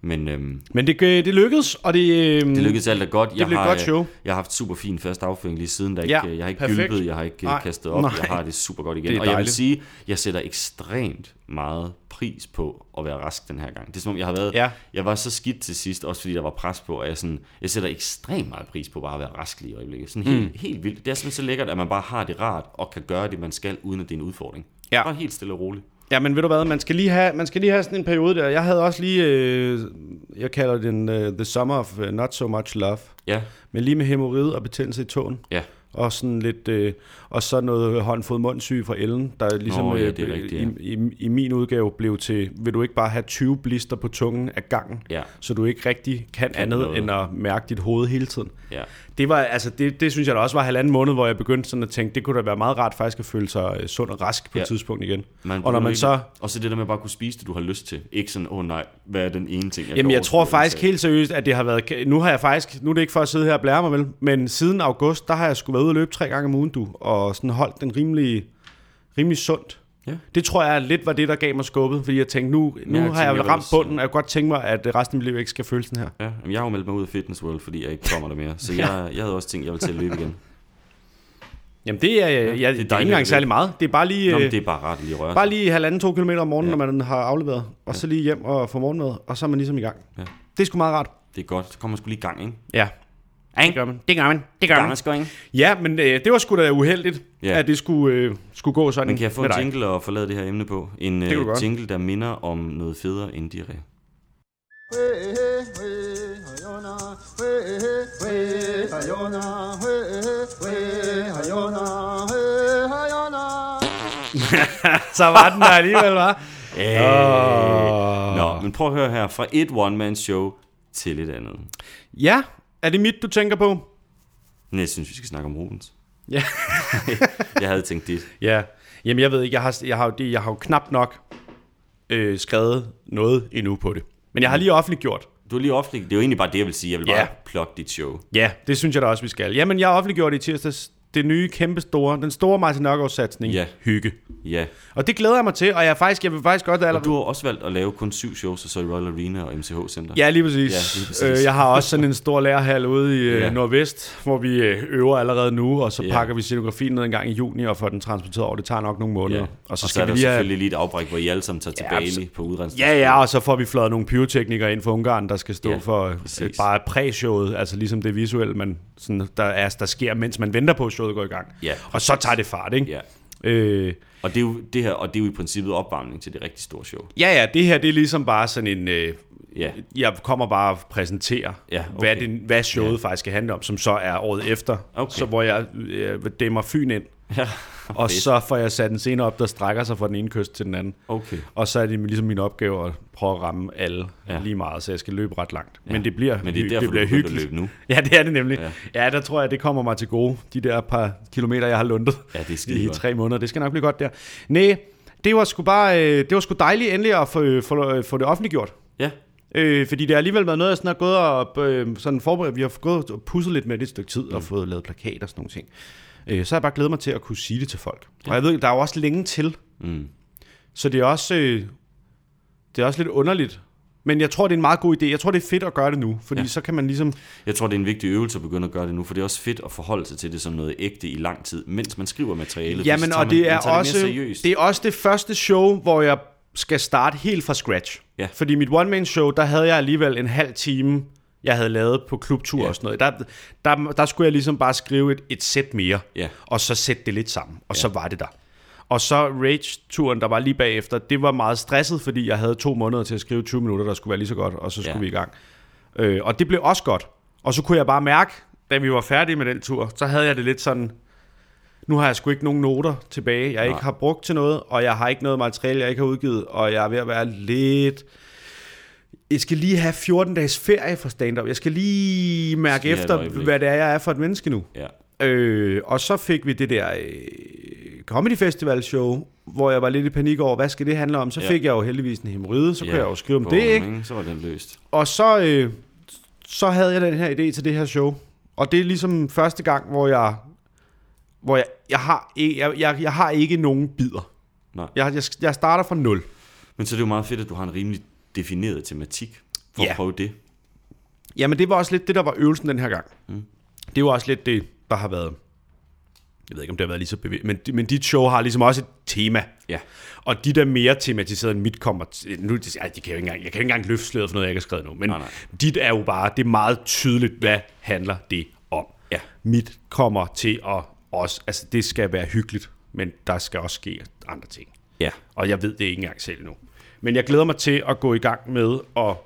Men øhm, Men det, øh, det lykkedes, og det... Øh, det lykkedes alt er godt. Jeg blev et har, godt øh, show. Jeg har haft super fin første afføring lige siden. Der Ja, ikke, jeg har ikke perfekt. gylpet, jeg har ikke Nej, kastet op. nej. Jeg har det super godt Det igen. Og jeg vil sige, jeg sætter ekstremt meget pris på at være rask den her gang. Det er som om, jeg har været... Ja. Jeg var så skidt til sidst, også fordi der var pres på, og jeg, sådan, jeg sætter ekstremt meget pris på bare at være rask lige i øjeblikket. Sådan helt, mm. helt vildt. Det er simpelthen så lækkert, at man bare har det rart, og kan gøre det, man skal, uden at det er en udfordring. Ja. Bare helt stille og roligt. Ja, men ved du hvad, man skal lige have, man skal lige have sådan en periode der. Jeg havde også lige, øh, jeg kalder den uh, The Summer of uh, Not So Much Love. Ja, Men lige med hemorrid og betændelse i tåen. ja. Og sådan lidt, øh, og så noget håndfod mundsyge fra Ellen, der ligesom Nå, ja, øh, det er rigtigt, ja. i, i, i, min udgave blev til, vil du ikke bare have 20 blister på tungen af gangen, Ja. så du ikke rigtig kan, Kan andet noget. end at mærke dit hoved hele tiden. Ja. Det var, altså, det, det synes jeg da også var halvanden måned, hvor jeg begyndte sådan at tænke, det kunne da være meget rart faktisk at føle sig øh, sund og rask på Ja. et tidspunkt igen. Man og når man ikke- så, Og så det der med bare at kunne spise det, du har lyst til. Ikke sådan, åh oh, nej, hvad er den ene ting, jeg Jamen, jeg tror faktisk helt seriøst, at det har været... Nu har jeg faktisk... Nu er det ikke for at sidde her og blære mig vel, men siden august, der har jeg skulle være ude og løbe tre gange om ugen, du, og sådan holdt den rimelig, rimelig sundt. Ja. Det tror jeg lidt var det, der gav mig skubbet, fordi jeg tænkte, nu, nu jeg har jeg tænker vel ramt bunden, og jeg kunne godt tænke mig, at resten af mit liv ikke skal føle sådan her. Ja, jamen, jeg har jo meldt mig ud af Fitness World, fordi jeg ikke kommer der mere. Så *laughs* jeg, jeg havde også tænkt, at jeg ville til at løbe igen. Jamen, det er, ja, det er, det er ikke engang særlig meget. Det er bare lige... Nå, øh, det er bare at lige røre Bare lige halvanden, to kilometer om morgenen, Ja. ja. når man har afleveret, og så lige hjem og få morgenmad, og så er man ligesom i gang. Ja. Det er sgu meget rart. Det er godt. Så kommer man sgu lige i gang, ikke? Ja, det gør man. Det gør man. Det gør man. sgu, ikke? Ja, men øh, det var sgu da uheldigt, Ja. at det skulle, øh, skulle gå sådan Men kan jeg få en dig. jingle og forlade det her emne på? En godt. jingle, der minder om noget federe end diarré. *laughs* Så var den der alligevel, var. Øh. Nå, men prøv at høre her. Fra et one-man-show til et andet. Ja, er det mit, du tænker på? Nej, jeg synes, vi skal snakke om Rubens. Ja. *laughs* Jeg havde tænkt dit. ja. Jamen, jeg ved ikke, jeg har, jeg har, jo, det, jeg har jo knap nok øh, skrevet noget endnu på det. Men jeg har lige offentliggjort. Du er lige offentlig. Det er jo egentlig bare det, jeg vil sige. Jeg vil bare Ja. plukke dit show. Ja, det synes jeg da også, vi skal. Jamen, jeg har offentliggjort i tirsdags det nye, kæmpe store, den store Martin Nørgaard-satsning, Ja. Hygge. Ja. Og det glæder jeg mig til, og jeg, er faktisk, jeg vil faktisk godt Og allerede... du har også valgt at lave kun syv shows, og så i Royal Arena og MCH Center. Ja, lige præcis. Ja, lige præcis. Øh, jeg har også sådan en stor lærerhal ude i øh, Ja. Nordvest, hvor vi øh, øver allerede nu, og så Ja. pakker vi scenografien ned en gang i juni og får den transporteret over. Det tager nok nogle måneder. Ja. Og så og skal så er vi der have... selvfølgelig lige et afbræk, hvor I alle sammen tager til Ja, Bali så- på udrensning. Ja, ja, og så får vi fløjet nogle pyroteknikere ind fra Ungarn, der skal stå Ja, for øh, præcis. bare præ-showet, altså ligesom det visuelle, man, sådan, der, er, der sker, mens man venter på, showet går i gang. Ja, og så tager det fart, ikke? Ja. Øh, Og det er jo det her, og det er jo i princippet opvarmning til det rigtig store show. ja, ja, det her, det er ligesom bare sådan en... Øh, Ja. jeg kommer bare og præsenterer, Ja, hvad, okay. det, hvad showet ja. faktisk skal handle om, som så er året efter, Okay. så hvor jeg øh, dæmmer fyn ind, Ja. Og så får jeg sat en scene op, der strækker sig fra den ene kyst til den anden. Okay. Og så er det ligesom min opgave at prøve at ramme alle Ja. lige meget, så jeg skal løbe ret langt. Ja. Men det bliver, Men det er derfor, det bliver du begyndte at hyggeligt. løbe nu. *laughs* Ja, det er det nemlig. Ja. Ja. der tror jeg, det kommer mig til gode, de der par kilometer, jeg har lundet Ja, det *laughs* i godt. tre måneder. Det skal nok blive godt der. Nej, det var sgu bare, øh, det var sgu dejligt endelig at få, få, få det offentliggjort. Ja. Øh, fordi det har alligevel været noget, jeg sådan har gået og øh, sådan forberedt. Vi har gået og pusset lidt med det et stykke tid, mm. og fået lavet plakater og sådan nogle ting. Øh, så har jeg bare glædet mig til at kunne sige det til folk. Ja. Og jeg ved, der er jo også længe til, Mm. så det er også, øh, det er også lidt underligt. Men jeg tror, det er en meget god idé. Jeg tror, det er fedt at gøre det nu, fordi Ja. ja. så kan man ligesom... Jeg tror, det er en vigtig øvelse at begynde at gøre det nu, for det er også fedt at forholde sig til det som noget ægte i lang tid, mens man skriver materialet. Jamen, tager og det man er, også, Det, det er også det første show, hvor jeg skal starte helt fra scratch. Ja. Fordi mit one-man-show, der havde jeg alligevel en halv time, jeg havde lavet på klubtur Ja. og sådan noget. Der, der, der skulle jeg ligesom bare skrive et, et sæt mere, Ja. og så sætte det lidt sammen, og Ja. så var det der. Og så Rage-turen, der var lige bagefter, det var meget stresset, fordi jeg havde to måneder til at skrive 20 minutter, der skulle være lige så godt, og så skulle Ja. vi i gang. Øh, og det blev også godt. Og så kunne jeg bare mærke, da vi var færdige med den tur, så havde jeg det lidt sådan, nu har jeg sgu ikke nogen noter tilbage, jeg Nej. ikke har brugt til noget, og jeg har ikke noget materiale, jeg ikke har udgivet, og jeg er ved at være lidt... Jeg skal lige have 14 dages ferie fra stand-up. Jeg skal lige mærke Skal efter, hvad det er, jeg er for et menneske nu. Ja. Øh, og så fik vi det der øh, Comedy Festival show, hvor jeg var lidt i panik over, hvad skal det handle om? Så Ja. fik jeg jo heldigvis en hemorrhide, så ja. kunne jeg jo skrive om Bum, det, ikke? Så var den løst. Og så, øh, så havde jeg den her idé til det her show. Og det er ligesom første gang, hvor jeg, hvor jeg, jeg, har, ikke, jeg, jeg, jeg har ikke nogen bider. Nej. Jeg, jeg, jeg starter fra nul. Men så er det jo meget fedt, at du har en rimelig defineret tematik. for Ja. at prøve det. Jamen, det var også lidt det, der var øvelsen den her gang. Mm. Det var også lidt det, der har været... Jeg ved ikke, om det har været lige så bevæget, men, men dit show har ligesom også et tema. Ja. Og de der mere tematiseret end mit kommer til, nu, ej, de kan jo ikke engang, jeg kan jo ikke engang løfte sløret for noget, jeg ikke har skrevet nu, men Nej, nej. dit er jo bare, det er meget tydeligt, hvad handler det om. Ja. Mit kommer til at også, altså det skal være hyggeligt, men der skal også ske andre ting. Ja. Og jeg ved det ikke engang selv nu. Men jeg glæder mig til at gå i gang med at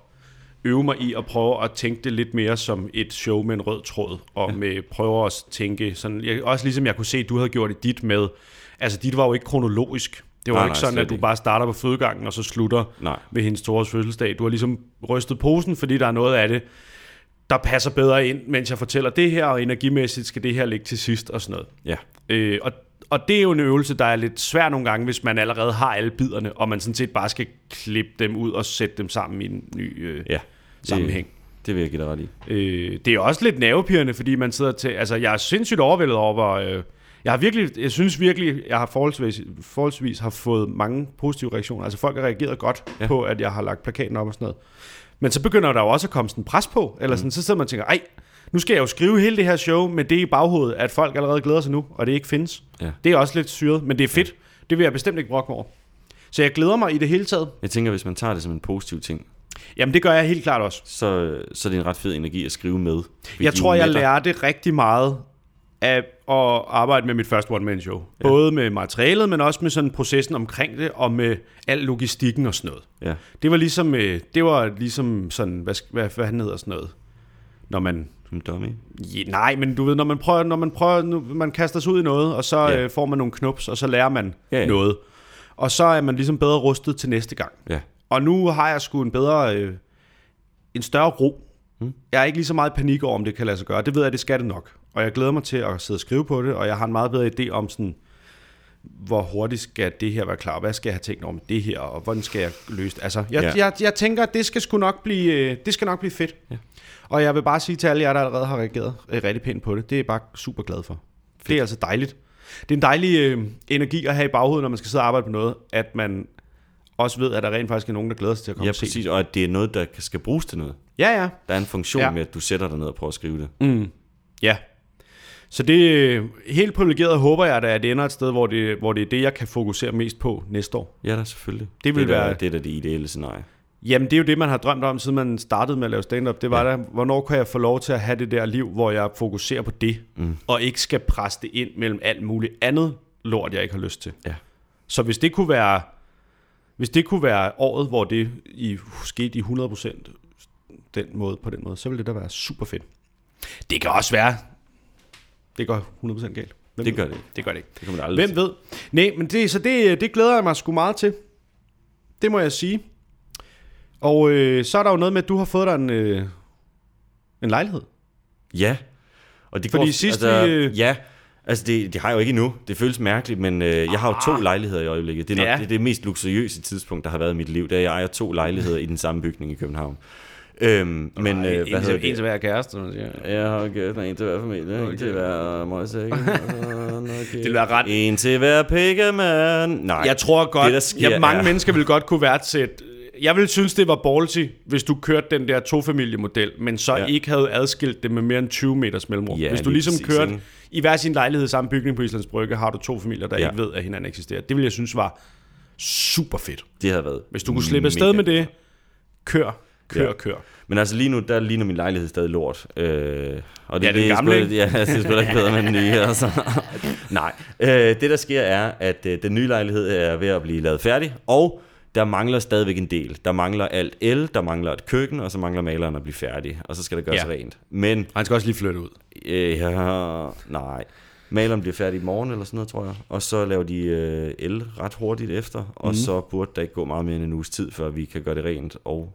øve mig i at prøve at tænke det lidt mere som et show med en rød tråd, og ja. med prøve at tænke sådan, jeg, også ligesom jeg kunne se, at du havde gjort i dit med, altså dit var jo ikke kronologisk. Det var Nej, ikke nej, sådan, at du bare starter på fødegangen, og så slutter Nej. ved hendes stores fødselsdag. Du har ligesom rystet posen, fordi der er noget af det, der passer bedre ind, mens jeg fortæller det her, og energimæssigt skal det her ligge til sidst og sådan noget. Ja. Øh, og, og det er jo en øvelse, der er lidt svær nogle gange, hvis man allerede har alle biderne, og man sådan set bare skal klippe dem ud og sætte dem sammen i en ny øh, Ja. sammenhæng. Det, det vil jeg give dig ret i. Øh, det er også lidt nervepirrende, fordi man sidder til... Altså, jeg er sindssygt overvældet over, hvor... Øh, jeg har virkelig, jeg synes virkelig, jeg har forholdsvis, forholdsvis har fået mange positive reaktioner. Altså folk har reageret godt Ja. på, at jeg har lagt plakaten op og sådan noget. Men så begynder der jo også at komme sådan pres på, eller sådan, så sidder man og tænker, ej, nu skal jeg jo skrive hele det her show med det i baghovedet, at folk allerede glæder sig nu, og det ikke findes. Ja. Det er også lidt syret, men det er fedt. Det vil jeg bestemt ikke brokke mig over. Så jeg glæder mig i det hele taget. Jeg tænker, hvis man tager det som en positiv ting, Jamen det gør jeg helt klart også. så, så er det en ret fed energi at skrive med. Jeg tror, jeg lærte rigtig meget af at arbejde med mit første one-man-show. Ja. Både med materialet, men også med sådan processen omkring det, og med al logistikken og sådan noget. Ja. Det var ligesom, øh, det var ligesom sådan, hvad, hvad, hvad han hedder sådan noget, når man, Som dummy. ja, nej, men du ved, når man prøver, når man prøver, nu, man kaster sig ud i noget, og så Ja. øh, får man nogle knups, og så lærer man Ja, ja, ja. ja. noget. Og så er man ligesom bedre rustet til næste gang. Ja. Og nu har jeg sgu en bedre, øh, en større ro. Mm. Jeg er ikke lige så meget i panik over, om det kan lade sig gøre. Det ved jeg, det skal det nok. Og jeg glæder mig til at sidde og skrive på det, og jeg har en meget bedre idé om sådan, hvor hurtigt skal det her være klar? Hvad skal jeg have tænkt om det her, og hvordan skal jeg løse det? Altså, jeg, Ja. jeg, jeg tænker, at det skal sgu nok blive, øh, det skal nok blive fedt. Ja. Og jeg vil bare sige til alle jer, der allerede har reageret øh, rigtig pænt på det, det er jeg bare super glad for. Fedt. Det er altså dejligt. Det er en dejlig øh, energi at have i baghovedet, når man skal sidde og arbejde på noget, at man også ved, at der rent faktisk er nogen, der glæder sig til at komme Ja, og se præcis. Og at det er noget, der skal bruges til noget. Ja, ja. Der er en funktion Ja. med, at du sætter dig ned og prøver at skrive det. Mm. Ja. Så det er helt privilegeret håber jeg, da, at det ender et sted, hvor det, hvor det er det, jeg kan fokusere mest på næste år. Ja, da selvfølgelig. Det vil det er da- være- Det er da det ideelle scenarie. Jamen, det er jo det, man har drømt om, siden man startede med at lave stand-up. Det var ja. da, hvornår kan jeg få lov til at have det der liv, hvor jeg fokuserer på det, mm. og ikke skal presse det ind mellem alt muligt andet lort, jeg ikke har lyst til. Ja. Så hvis det kunne være, hvis det kunne være året, hvor det i, skete i 100% den måde, på den måde, så ville det da være super fedt. Det kan også være, det går 100% galt. Hvem Det gør det ikke. Det gør det ikke. Det kommer det aldrig Hvem ved? Nej, men det, så det, det glæder jeg mig sgu meget til. Det må jeg sige. Og øh, så er der jo noget med, at du har fået dig en, øh, en lejlighed. Ja. Og det Fordi går, sidst altså, vi, øh, Ja, altså det, det har jeg jo ikke endnu. Det føles mærkeligt, men øh, jeg har jo to lejligheder i øjeblikket. Det er nok Ah. Ja. det, det mest luksuriøse tidspunkt, der har været i mit liv. Det er, at jeg ejer to lejligheder i den samme bygning i København. Øhm, men øh, hvad hedder det? hver kæreste, man siger. Jeg har givet en til hver familie, okay. en til hver møgsæk. *laughs* Det vil være ret- En til hver pikkemand. Nej, Jeg tror godt, det, der sker, ja, mange er, mennesker vil godt kunne værdsætte... Jeg vil synes, det var ballsy, hvis du kørte den der tofamiliemodel, men så Ja. ja. ikke havde adskilt det med mere end 20 meters mellemrum. Ja, hvis du lige ligesom præcis, kørte ikke? i hver sin lejlighed samme bygning på Islands Brygge, har du to familier, der Ja. ja. ikke ved, at hinanden eksisterer. Det vil jeg synes var super fedt. Det har været Hvis du kunne slippe afsted med det, kør, kør, Ja. kør. Men altså lige nu, der ligner min lejlighed stadig lort. Øh, og det, Ja, det er gamle, sgu- ikke? Ja, det er sgu ikke bedre med den nye. *laughs* Altså. Nej, øh, det der sker er, at øh, den nye lejlighed er ved at blive lavet færdig, og der mangler stadigvæk en del. Der mangler alt el, der mangler et køkken, og så mangler maleren at blive færdig, og så skal det gøres Ja. rent. Men, Han skal også lige flytte ud. øh, ja, nej, maleren bliver færdig i morgen eller sådan noget, tror jeg, og så laver de øh, el ret hurtigt efter, og Mhm. så burde der ikke gå meget mere end en uges tid, før vi kan gøre det rent, og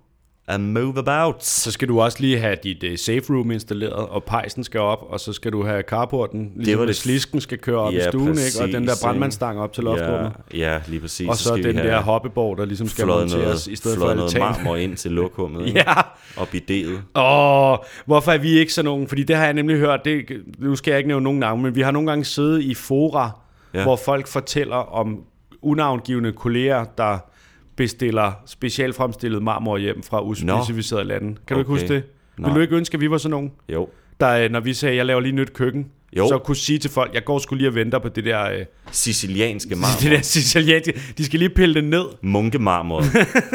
a move about. Så skal du også lige have dit uh, safe room installeret, og pejsen skal op, og så skal du have carporten, ligesom var det det- slisken skal køre op Ja, i stuen, ikke? og præcis, den der brandmandstang op til loftrummet. Ja, ja, lige præcis. og så, vi den der hoppeborg, der ligesom skal monteres noget, i stedet for fløjet noget altan. marmor ind til lokummet. *laughs* Ja, Og bidéet. Åh, hvorfor er vi ikke sådan nogen? Fordi det har jeg nemlig hørt, det, nu skal jeg ikke nævne nogen navne, men vi har nogle gange siddet i fora, ja. hvor folk fortæller om unavngivende kolleger, der bestiller specielt fremstillet marmor hjem fra uspecificerede lande. Kan du ikke Okay. huske det? Nej. Vil du ikke ønske, at vi var sådan nogen? Jo. Der, øh, når vi sagde, jeg laver lige nyt køkken, Jo. så kunne sige til folk, jeg går skulle lige og venter på det der, øh, Sicilianske *laughs* det marmor. der sicilianske. De skal lige pille det ned. Munkemarmor.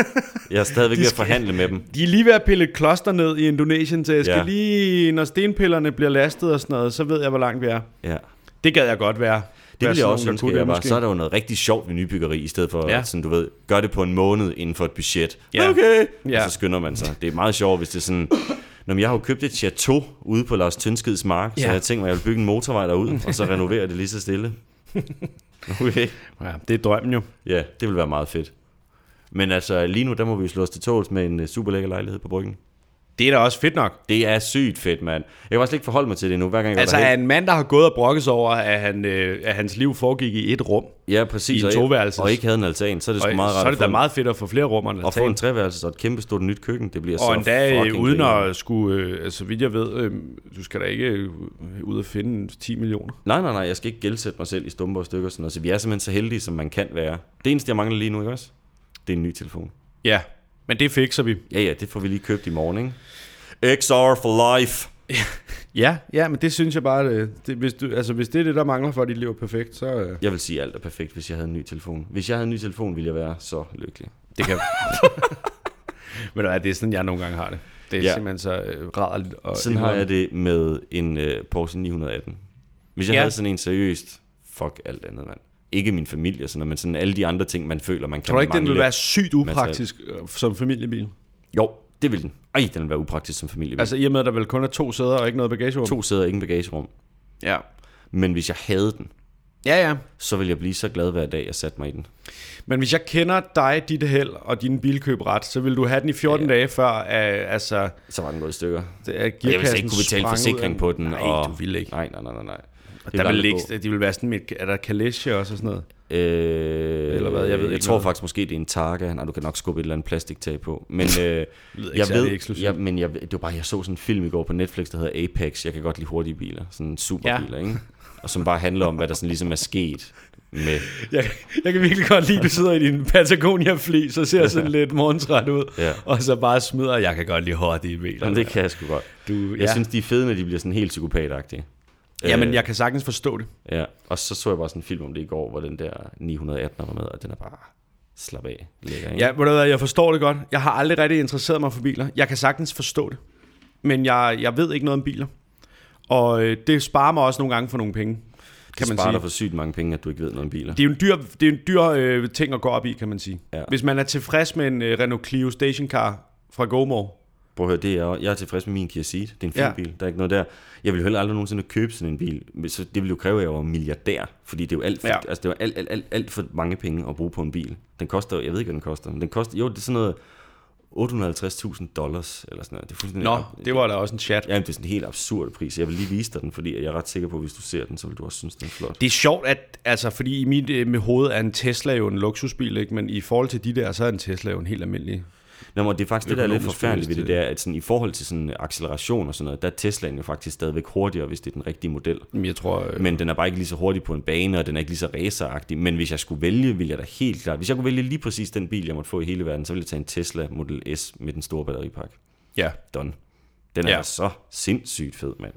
*laughs* Jeg er stadigvæk ved at forhandle med dem. De er lige ved at pille et kloster ned i Indonesien, så jeg skal Ja. lige, når stenpillerne bliver lastet og sådan noget, så ved jeg, hvor langt vi er. Ja. Det gad jeg godt være. Det vil jeg også ønske, at jeg var. Så er der jo noget rigtig sjovt ved nybyggeri, i stedet for, Ja. sådan, du ved, gør det på en måned inden for et budget. Ja. Okay. Ja. Og så skynder man sig. Det er meget sjovt, hvis det er sådan... *clears throat* Nå, men jeg har jo købt et chateau ude på Lars Tønskeds mark, ja. så jeg tænkte mig, at jeg vil bygge en motorvej derud, og så renovere det lige så stille. *laughs* Okay. Ja, det er drømmen jo. Ja, det vil være meget fedt. Men altså, lige nu, der må vi slå os til tåls med en uh, super lækker lejlighed på bryggen. Det er da også fedt nok. Det er sygt fedt, mand. Jeg kan slet ikke forholde mig til det nu, hver gang jeg Altså går er derhen. en mand, der har gået og brokket sig over, at, han, øh, at hans liv foregik i et rum. Ja, præcis. i en og- toværelses. Og ikke havde en altan, så er det sgu Og meget rart så er det da en- meget fedt at få flere rum og en Og få altan. en treværelse og et kæmpe stort nyt køkken, det bliver så Og endda øh, fucking uden griner. at skulle, øh, altså vidt jeg ved, øh, du skal da ikke øh, ud og finde 10 millioner. Nej, nej, nej, jeg skal ikke gældsætte mig selv i stumper og stykker og sådan noget. Så vi er simpelthen så heldige, som man kan være. Det eneste, jeg mangler lige nu, ikke også? Det er en ny telefon. Ja, men det fikser vi. Ja, ja, det får vi lige købt i morgen, ikke? XR for life. *laughs* Ja, ja, men det synes jeg bare, det, det, hvis, du, altså, hvis det er det, der mangler for, at dit liv er perfekt, så øh, Jeg vil sige, at alt er perfekt, hvis jeg havde en ny telefon. Hvis jeg havde en ny telefon, ville jeg være så lykkelig. det kan... *laughs* *laughs* men det er sådan, jeg nogle gange har det. Det er ja. Simpelthen så øh, rædderligt. Og Sådan har jeg det med en uh, Porsche 918. Hvis jeg ja. havde sådan en seriøst, fuck alt andet, mand. Ikke min familie og sådan noget, men sådan alle de andre ting, man føler, man kan Tror du ikke, den vil mangle. være sygt upraktisk øh, som familiebil? Jo, det vil den. Ej, den vil være upraktisk som familie. Altså i og med, at der vel kun er to sæder og ikke noget bagagerum? to sæder, ingen bagagerum. Ja. Men hvis jeg havde den, Ja, ja. så ville jeg blive så glad hver dag, jeg satte mig i den. Men hvis jeg kender dig, dit held og din bilkøb ret, så vil du have den i 14 ja, ja. dage før, at, altså, Så var den gået i stykker. at Og jeg ville ikke kunne betale forsikring på den. Nej, og... du vil ikke. Nej, nej, nej, nej. Det Der vil ligge, de vil være sådan med, er der kalesje også og sådan noget? Øh, Eller hvad, jeg ved jeg tror noget. faktisk måske, det er en Targa. Nej, du kan nok skubbe et eller andet plastiktag på. Men øh, *laughs* jeg ved, jeg, men jeg, det var bare, jeg så sådan en film i går på Netflix, der hedder Apex. Jeg kan godt lide hurtige biler. Sådan superbiler, ja. ikke? Og som bare handler om, hvad der sådan ligesom er sket med... *laughs* Jeg, jeg kan virkelig godt lide, at du sidder i din Patagonia-fli, så ser sådan lidt morgentræt ud, Ja. og så bare smider, jeg kan godt lide hurtige biler. Men det kan jeg sgu godt. du, Jeg ja. synes, de er fede, når de bliver sådan helt psykopatagtige. Jamen, Øh, jeg kan sagtens forstå det. Ja, og så så jeg bare sådan en film om det i går, hvor den der 918 var med, og den er bare slap af. Lækker, ikke? Ja, ved du hvad, jeg forstår det godt. Jeg har aldrig rigtig interesseret mig for biler. Jeg kan sagtens forstå det. Men jeg, jeg ved ikke noget om biler. Og øh, det sparer mig også nogle gange for nogle penge, kan det man sparer sige. dig for sygt mange penge, at du ikke ved noget om biler. Det er jo en dyr, det er en dyr øh, ting at gå op i, kan man sige. Ja. Hvis man er tilfreds med en øh, Renault Clio stationcar fra GoMore, Prøv at høre, det er jeg, er tilfreds med min Kia Ceed. Det er en fin Ja. bil. Der er ikke noget der. Jeg vil jo heller aldrig nogensinde købe sådan en bil. Så det ville jo kræve, at jeg var milliardær. Fordi det er jo alt for, Ja. altså, det er alt, alt, alt, alt for mange penge at bruge på en bil. Den koster, jeg ved ikke, hvad den koster. Men den koster, jo, det er sådan noget 850.000 dollars, eller sådan noget. Det er fuldstændig Nå, det var da også en chat. Ja, det er sådan en helt absurd pris. Jeg vil lige vise dig den, fordi jeg er ret sikker på, at hvis du ser den, så vil du også synes, den er flot. Det er sjovt, at, altså, fordi i mit øh, med hoved er en Tesla jo en luksusbil, ikke? men i forhold til de der, så er en Tesla jo en helt almindelig. Nå, men det er faktisk det, der er lidt forfærdeligt ved det, det er, at sådan, i forhold til sådan acceleration og sådan noget, der er Teslaen jo faktisk stadigvæk hurtigere, hvis det er den rigtige model. Men jeg tror, øh, Men den er bare ikke lige så hurtig på en bane, og den er ikke lige så raceragtig. Men hvis jeg skulle vælge, ville jeg da helt klart... Hvis jeg kunne vælge lige præcis den bil, jeg måtte få i hele verden, så ville jeg tage en Tesla Model S med den store batteripakke. ja. Done. Den er ja. så sindssygt fed, mand.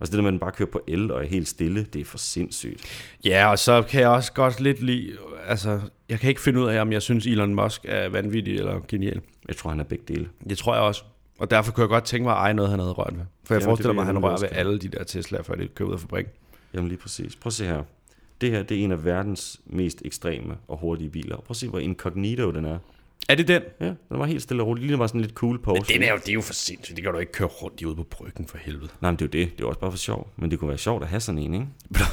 Og så det der med, at den bare kører på el og er helt stille, det er for sindssygt. ja, og så kan jeg også godt lidt lide, altså, jeg kan ikke finde ud af, om jeg synes Elon Musk er vanvittig eller genial. Jeg tror, han er begge dele. Det tror jeg også. Og derfor kunne jeg godt tænke mig at eje noget, han havde rørt ved. For jeg Jamen, forestiller mig, at han rører ved alle de der Teslaer, før de kører ud af fabrikken. Jamen lige præcis. Prøv at se her. Det her, det er en af verdens mest ekstreme og hurtige biler. Prøv at se, hvor incognito den er. Er det den? Ja, den var helt stille og rolig. Lige var sådan lidt cool Porsche. Den er jo, det er jo for sindssygt. Det kan du ikke køre rundt i ude på bryggen for helvede. Nej, men det er jo det. Det er også bare for sjov. Men det kunne være sjovt at have sådan en, ikke? *laughs*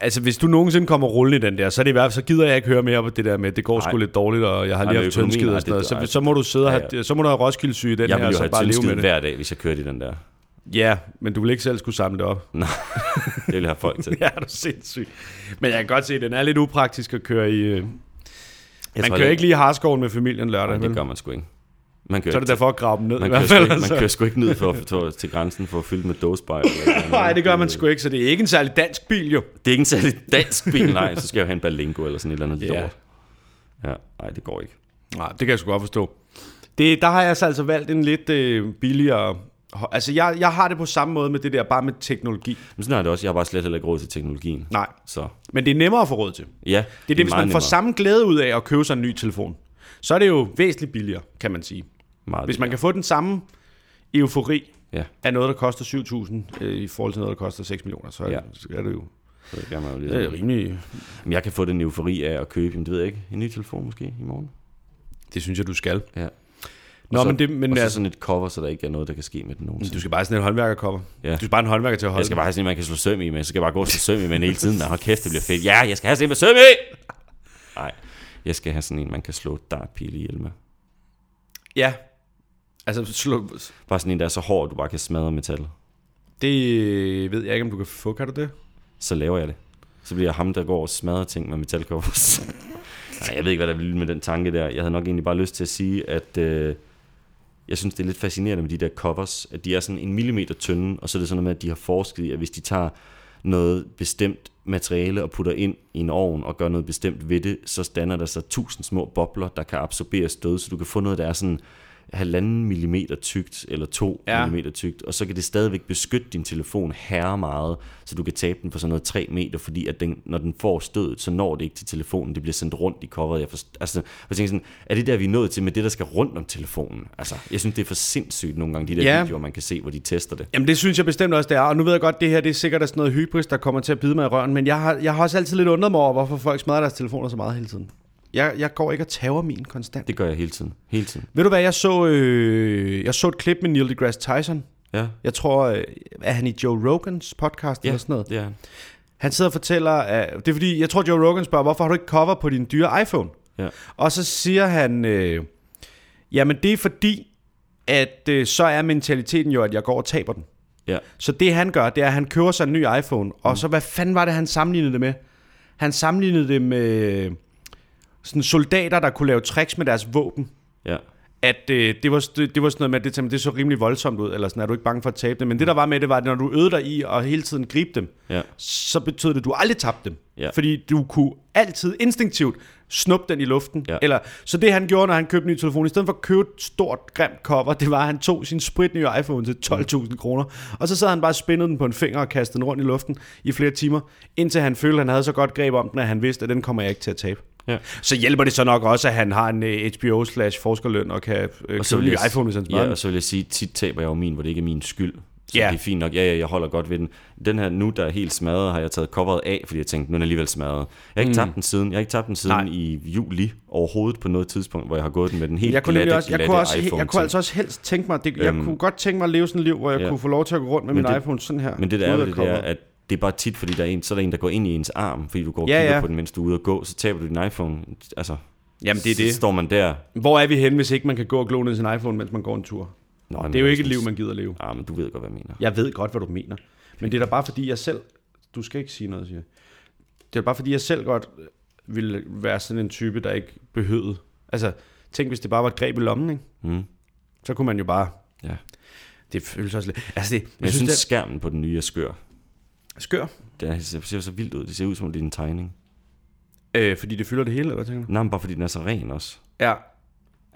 Altså, hvis du nogensinde kommer rullende i den der, så, er det i hvert fald, så gider jeg ikke høre mere på det der med, det går sgu lidt dårligt, og jeg har lige men haft nej, og sådan noget. det- Så, så må du sidde og Ja, have, så må du have Roskilde syge i den Jeg her, jo så have bare leve med det. hver dag, hvis jeg kørte i den der. Ja, men du vil ikke selv skulle samle det op. Nej, *laughs* det ville jeg have folk til. *laughs* ja, er du sindssyg. Men jeg kan godt se, at den er lidt upraktisk at køre i... Jeg Man tror, kører det- ikke lige Harskoven med familien lørdag, Nej, vel? det gør man sgu ikke. Man kører, Så er det derfor at grave dem ned til, i man, hvert fald. sgu ikke, man altså. kører sgu ikke ned for, *laughs* for, til grænsen for at fylde med dåsebejl. eller- Nej, det gør man sgu ikke, så det er ikke en særlig dansk bil jo. Det er ikke en særlig dansk bil, nej. Så skal jeg jo have en Balingo eller sådan et eller andet Ja. lort. Ja, nej, det går ikke. Nej, det kan jeg sgu godt forstå. Det, der har jeg så altså valgt en lidt øh, billigere... Altså, jeg, jeg har det på samme måde med det der, bare med teknologi. Men sådan er det også. Jeg har bare slet heller ikke råd til teknologien. Nej, Så men det er nemmere at få råd til. ja, Det er det, hvis man meget får nemmere. samme glæde ud af at købe sig en ny telefon, så er det jo væsentligt billigere, kan man sige. Meget Hvis man kan få den samme eufori Ja, af noget, der koster 7.000 øh, i forhold til noget, der koster 6 millioner, så, ja. Ja. så er det jo så kan man jo det er lige... rimelig... Men jeg kan få den eufori af at købe, jamen, det ved jeg ikke, en ny telefon måske i morgen. Det synes jeg, du skal. Ja. Nå, så, men det- men og så altså- sådan et cover, så der ikke er noget, der kan ske med den nogensinde. Du skal bare have sådan en håndværkerkopper. Ja. Du skal bare have en håndværker til at holde Jeg skal bare have sådan en, man kan slå søm i med. Så skal jeg bare gå og slå søm i med den hele tiden. Og hold kæft, det bliver fedt. Ja, jeg skal have sådan en med søm i! Nej, jeg skal have sådan en, man kan slå dartpile ihjel med. Ja. Altså, slå, Bare sådan en, der er så hård, at du bare kan smadre metal. det ved jeg ikke, om du kan få. Kan du det? Så laver jeg det. Så bliver jeg ham, der går og smadrer ting med metalcovers. *laughs* Nej, jeg ved ikke, hvad der vil med den tanke der. Jeg havde nok egentlig bare lyst til at sige, at øh, jeg synes, det er lidt fascinerende med de der covers, at de er sådan en millimeter tynde, og så er det sådan noget med, at de har forsket i, at hvis de tager noget bestemt materiale og putter ind i en ovn og gør noget bestemt ved det, så danner der sig tusind små bobler, der kan absorbere stød, så du kan få noget, der er sådan halvanden millimeter tykt, eller to Ja. millimeter tykt, og så kan det stadigvæk beskytte din telefon herre meget, så du kan tabe den på sådan noget 3 meter, fordi at den, når den får stødet, så når det ikke til telefonen, det bliver sendt rundt i coveret. Jeg, forst- altså, jeg tænker sådan, er det der, vi er nået til med det, der skal rundt om telefonen? Altså, jeg synes, det er for sindssygt nogle gange, de der Ja. ja. videoer, man kan se, hvor de tester det. Jamen det synes jeg bestemt også, det er. Og nu ved jeg godt, det her det er sikkert er sådan noget hybris, der kommer til at bide mig i røven. Men jeg har, jeg har også altid lidt undret mig over, hvorfor folk smadrer deres telefoner så meget hele tiden. Jeg, jeg går ikke og tager min konstant. Det gør jeg hele tiden. Hele tiden. Ved du hvad, jeg så, øh, jeg så et klip med Neil deGrasse Tyson. Ja, Jeg tror, øh, er han i Joe Rogans podcast ja eller sådan noget? er Han sidder og fortæller, at, det er fordi, jeg tror Joe Rogan spørger, hvorfor har du ikke cover på din dyre iPhone? Ja. Og så siger han, øh, jamen det er fordi, at øh, så er mentaliteten jo, at jeg går og taber den. Ja. Så det han gør, det er, at han køber sig en ny iPhone, og så hvad fanden var det, han sammenlignede det med? Han sammenlignede det med sådan soldater, der kunne lave tricks med deres våben. Ja. At øh, det, var, det, det var sådan noget med, at det, tænkte, det så rimelig voldsomt ud, eller sådan, er du ikke bange for at tabe det? Men det der var med det, var, at når du øvede dig i at hele tiden gribe dem, Ja. så betød det, at du aldrig tabte dem. Ja. Fordi du kunne altid instinktivt snuppe den i luften. Ja. Eller, så det han gjorde, når han købte en ny telefon, i stedet for at købe et stort, grimt cover, det var, at han tog sin spritnye iPhone til 12.000 kroner. Og så sad han bare og spændede den på en finger og kastede den rundt i luften i flere timer, indtil han følte, at han havde så godt greb om den, at han vidste, at den kommer jeg ikke til at tabe. Ja. Så hjælper det så nok også, at han har en HBO slash forskerløn og kan uh, købe en iPhone, hvis han ja, og så vil jeg sige, tit taber jeg jo min, hvor det ikke er min skyld. Så ja. det er fint nok. Ja, ja, jeg holder godt ved den. Den her nu, der er helt smadret, har jeg taget coveret af, fordi jeg tænkte, nu er den alligevel smadret. Jeg har ikke mm. tabt den siden. Jeg har ikke tabt den siden Nej. I juli overhovedet på noget tidspunkt, hvor jeg har gået den med den helt jeg kunne, glatte, også, jeg, glatte kunne også, iPhone jeg kunne altså også helst tænke mig, det, jeg Øhm, kunne godt tænke mig at leve sådan et liv, hvor jeg ja. kunne få lov til at gå rundt med min det- iPhone sådan her. Men det der er det, det er, at det er bare tit, fordi der er en, så er der en, der går ind i ens arm, fordi du går og Ja, kigger ja. på den, mens du er ude og gå, så taber du din iPhone. Altså, Jamen det er så det. står man der. Hvor er vi henne, hvis ikke man kan gå og glo ned sin iPhone, mens man går en tur? Nå, Det er jo ikke et liv, man gider leve. Ja, men du ved godt, hvad jeg mener. Jeg ved godt, hvad du mener. Men det er da bare fordi, jeg selv... Du skal ikke sige noget, siger. Det er bare fordi, jeg selv godt ville være sådan en type, der ikke behøvede. Altså, tænk hvis det bare var et greb i lommen, ikke? Mm. Så kunne man jo bare... Ja. Det føles også lidt... Altså, det, jeg, jeg synes, det skærmen på den nye er skør. Skør. Er- ser, ser så vildt ud. Det ser ud som om det er en tegning. Øh, fordi det fylder det hele, eller hvad tænker du? Nej, men bare fordi den er så ren også. Ja.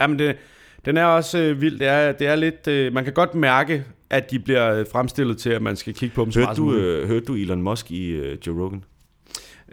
Jamen, det, den er også øh, vild. Det er, det er lidt... Øh, man kan godt mærke, at de bliver øh, fremstillet til, at man skal kigge på dem så Hørte meget du, øh, hørte du Elon Musk i øh, Joe Rogan?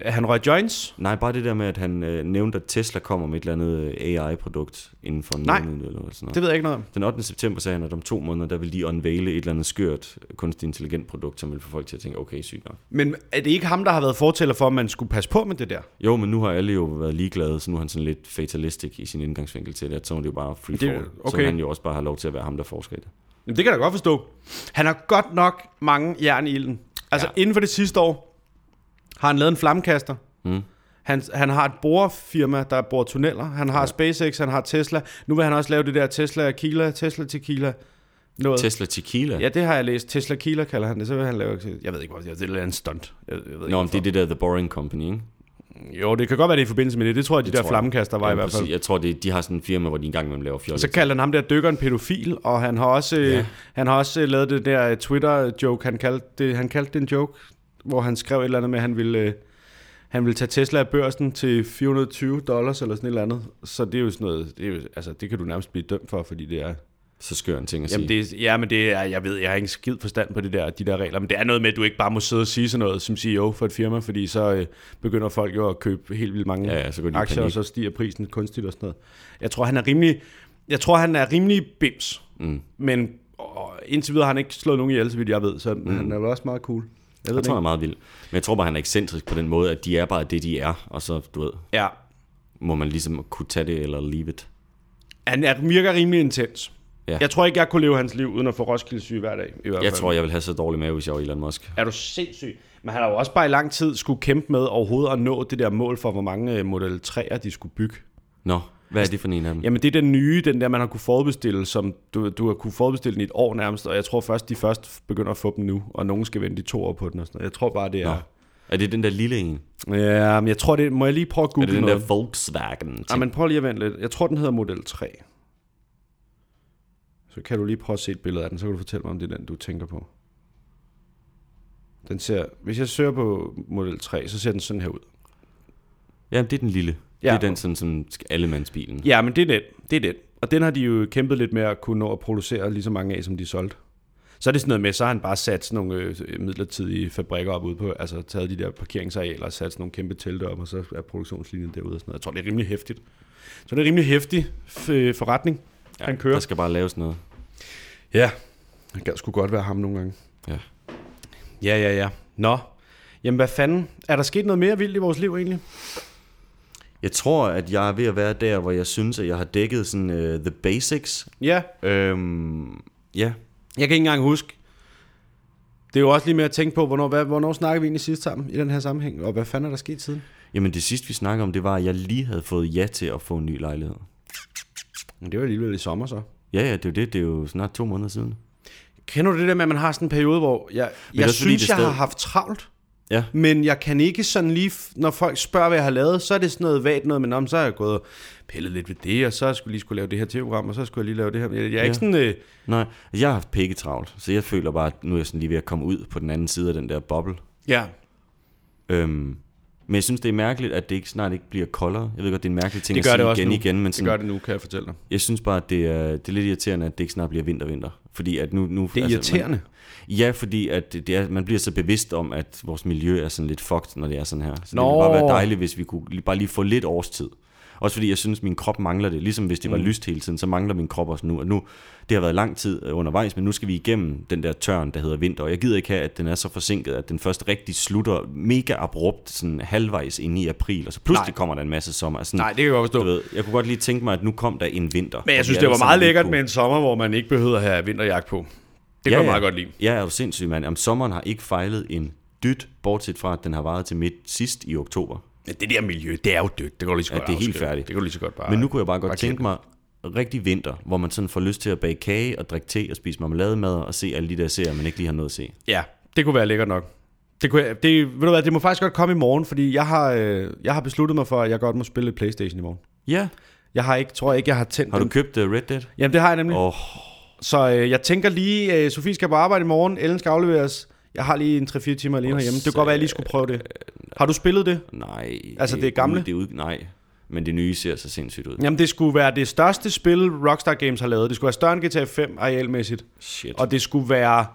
Han røg joints. Nej, bare det der med, at han øh, nævnte, at Tesla kommer med et eller andet øh, AI-produkt inden for en Nej. måned eller sådan noget. Det ved jeg ikke noget om. Den 8. september sagde han, at om to måneder, der vil de unveile et eller andet skørt kunstig intelligent produkt, som vil få folk til at tænke, okay, sygt nok. Men er det ikke ham, der har været fortæller for, at man skulle passe på med det der? Jo, men nu har alle jo været ligeglade, så nu er han sådan lidt fatalistic i sin indgangsvinkel til det, at så er det jo bare free Det- fall. Så okay. vil han jo også bare have lov til at være ham, der forsker i det. Jamen, det kan jeg da godt forstå. Han har godt nok mange jern i ilden. Altså. Ja. inden for det sidste år har han lavet en flammekaster. Mm. Han, han har et borefirma, der borer tunneller. Han har ja. SpaceX, han har Tesla. Nu vil han også lave det der Tesla Kila, Tesla Tequila. Noget. Tesla Tequila? Ja, det har jeg læst. Tesla Kila kalder han det. Så vil han lave... Jeg ved ikke, hvor det er. Andet stunt. Jeg, jeg ved ikke, Nå, men det er det der The Boring Company, ikke? Jo, det kan godt være, det er i forbindelse med det. Det tror jeg, de Det der jeg. flammekaster var Ja, i hvert fald. præcis. Jeg tror, det, de har sådan en firma, hvor de engang imellem laver fjollet. Så kalder han ham der dykkeren pædofil, og han har også, ja. Ja. han har også øh, lavet det der Twitter-joke, han kaldte det, han kaldte det en joke, hvor han skrev et eller andet med, at han ville, øh, han vil tage Tesla af børsen til 420 dollars eller sådan et eller andet. Så det er jo sådan noget, det, er jo, altså, det kan du nærmest blive dømt for, fordi det er... Så skør en ting at Jamen sige. det, ja, men det er, jeg ved, jeg har ikke skid forstand på det der, de der regler, men det er noget med, at du ikke bare må sidde og sige sådan noget som CEO for et firma, fordi så øh, begynder folk jo at købe helt vildt mange Ja, ja, så aktier, og panik. så stiger prisen kunstigt og sådan noget. Jeg tror, han er rimelig, jeg tror, han er rimelig bims, Mm. men åh, indtil videre har han ikke slået nogen ihjel, så vidt jeg ved, så mm. han er også meget cool. Jeg ved Jeg tror, han er meget vild. Men jeg tror bare, han er ekscentrisk på den måde, at de er bare det, de er. Og så, du ved, Ja, må man ligesom kunne tage det eller leave it. han er, virker rimelig intens. Ja. Jeg tror ikke, jeg kunne leve hans liv uden at få Roskilde syg hver dag. I hvert Jeg fald. tror, jeg vil have så dårlig mave, hvis jeg var Elon Musk. Er du sindssyg? Men han har jo også bare i lang tid skulle kæmpe med overhovedet at nå det der mål for, hvor mange øh, Model 3'er de skulle bygge. Nå, hvad er det for en af dem? Jamen det er den nye, den der man har kunne forudbestille, som du, du har kunne forudbestille den i et år nærmest, og jeg tror først, de først begynder at få dem nu, og nogen skal vente i to år på den og sådan noget. Jeg tror bare, det Nå. er... Er det den der lille en? Ja, men jeg tror det... Må jeg lige prøve at Er google det den noget? der Volkswagen? Ja, men prøv lige at vente lidt. Jeg tror, den hedder Model 3. Så kan du lige prøve at se et billede af den, så kan du fortælle mig, om det er den, du tænker på. Den ser... Hvis jeg søger på Model 3, så ser den sådan her ud. Ja, det er den lille. Ja. Det er den sådan, som allemandsbilen. Ja, men det er den. Det er den. Og den har de jo kæmpet lidt med at kunne nå at producere lige så mange af, som de solgte. Så er det sådan noget med, så har han bare sat sådan nogle øh, midlertidige fabrikker op ude på, altså taget de der parkeringsarealer og sat sådan nogle kæmpe telte op, og så er produktionslinjen derude og sådan noget. Jeg tror, det er rimelig hæftigt. Så det er rimelig hæftig f- forretning, ja, han kører. Der skal bare laves noget. Ja, det gad sgu godt være ham nogle gange. Ja. Ja, ja, ja. Nå, jamen hvad fanden? Er der sket noget mere vildt i vores liv egentlig? Jeg tror, at jeg er ved at være der, hvor jeg synes, at jeg har dækket sådan uh, the basics. Ja, Øhm, ja, Jeg kan ikke engang huske. Det er jo også lige med at tænke på, hvornår, hvad, hvornår snakker vi egentlig sidst sammen i den her sammenhæng, og hvad fanden er der sket siden? Jamen det sidste vi snakkede om, det var, at jeg lige havde fået ja til at få en ny lejlighed. Men det var alligevel i sommer så. Ja, ja, det er jo det. Det er jo snart to måneder siden. Kender du det der med, at man har sådan en periode, hvor jeg, jeg synes, jeg stadig- har haft travlt, Ja, men jeg kan ikke sådan lige, når folk spørger, hvad jeg har lavet, så er det sådan noget vagt noget, men om, så har jeg gået og pillet lidt ved det, og så jeg skulle lige skulle lave det her tv-program, og så skulle jeg lige lave det her. Jeg, jeg er Ja. ikke sådan, øh, nej. Jeg har haft travlt, så jeg føler bare, at nu er jeg sådan lige ved at komme ud på den anden side af den der boble. ja, Øhm, men jeg synes, det er mærkeligt, at det ikke snart ikke bliver koldere. Jeg ved godt, det er en mærkelig ting det at gør sige det også igen nu. igen, men det sådan, gør det nu, kan jeg fortælle dig. jeg synes bare, at det er, det er lidt irriterende, at det ikke snart bliver vinter-vinter. Fordi at nu, nu, Det er irriterende. Man, ja, fordi at det er, man bliver så bevidst om, at vores miljø er sådan lidt fucked, når det er sådan her. Så Nå. det ville bare være dejligt, hvis vi kunne bare lige få lidt årstid. Også fordi jeg synes, min krop mangler det. Ligesom hvis det var Mm. lyst hele tiden, så mangler min krop også nu. Og nu, det har været lang tid øh, undervejs, men nu skal vi igennem den der tørn, der hedder vinter. Og jeg gider ikke have, at den er så forsinket, at den først rigtig slutter mega abrupt, sådan halvvejs inde i april. Og så pludselig Nej. kommer der en masse sommer. Sådan, Nej, det kan jeg godt du forstå. ved, jeg kunne godt lige tænke mig, at nu kom der en vinter. Men jeg synes, det var meget lækkert med en sommer, hvor man ikke behøvede at have vinterjagt på. Det Ja, kan jeg meget godt lide. Ja, er jo sindssygt, mand. Jamen, sommeren har ikke fejlet en dyt, bortset fra, at den har varet til midt sidst i oktober. Men det der miljø, det er jo dødt. Det du lige så Ja, godt det er helt færdigt. Det du lige så godt bare... Men nu kunne jeg bare godt bare tænke mig rigtig vinter, hvor man sådan får lyst til at bage kage og drikke te og spise marmelademad og se alle de der serier, man ikke lige har noget at se. Ja, det kunne være lækkert nok. Det, kunne jeg, det, ved du hvad, det må faktisk godt komme i morgen, fordi jeg har, øh, jeg har besluttet mig for, at jeg godt må spille Playstation i morgen. Ja. Jeg har ikke, tror jeg ikke, jeg har tændt Har du den. købt uh, Red Dead? Jamen, det har jeg nemlig. Åh, Så øh, jeg tænker lige, øh, Sofie skal på arbejde i morgen, Ellen skal afleveres. Jeg har lige en 3-4 timer alene Hvor herhjemme. Det kunne godt være, at jeg lige skulle prøve det. Har du spillet det? nej. Altså, det er gamle? Det er ud, nej, men det nye ser så sindssygt ud. Jamen, det skulle være det største spil, Rockstar Games har lavet. Det skulle være større end GTA 5 arealmæssigt. Shit. Og det skulle være...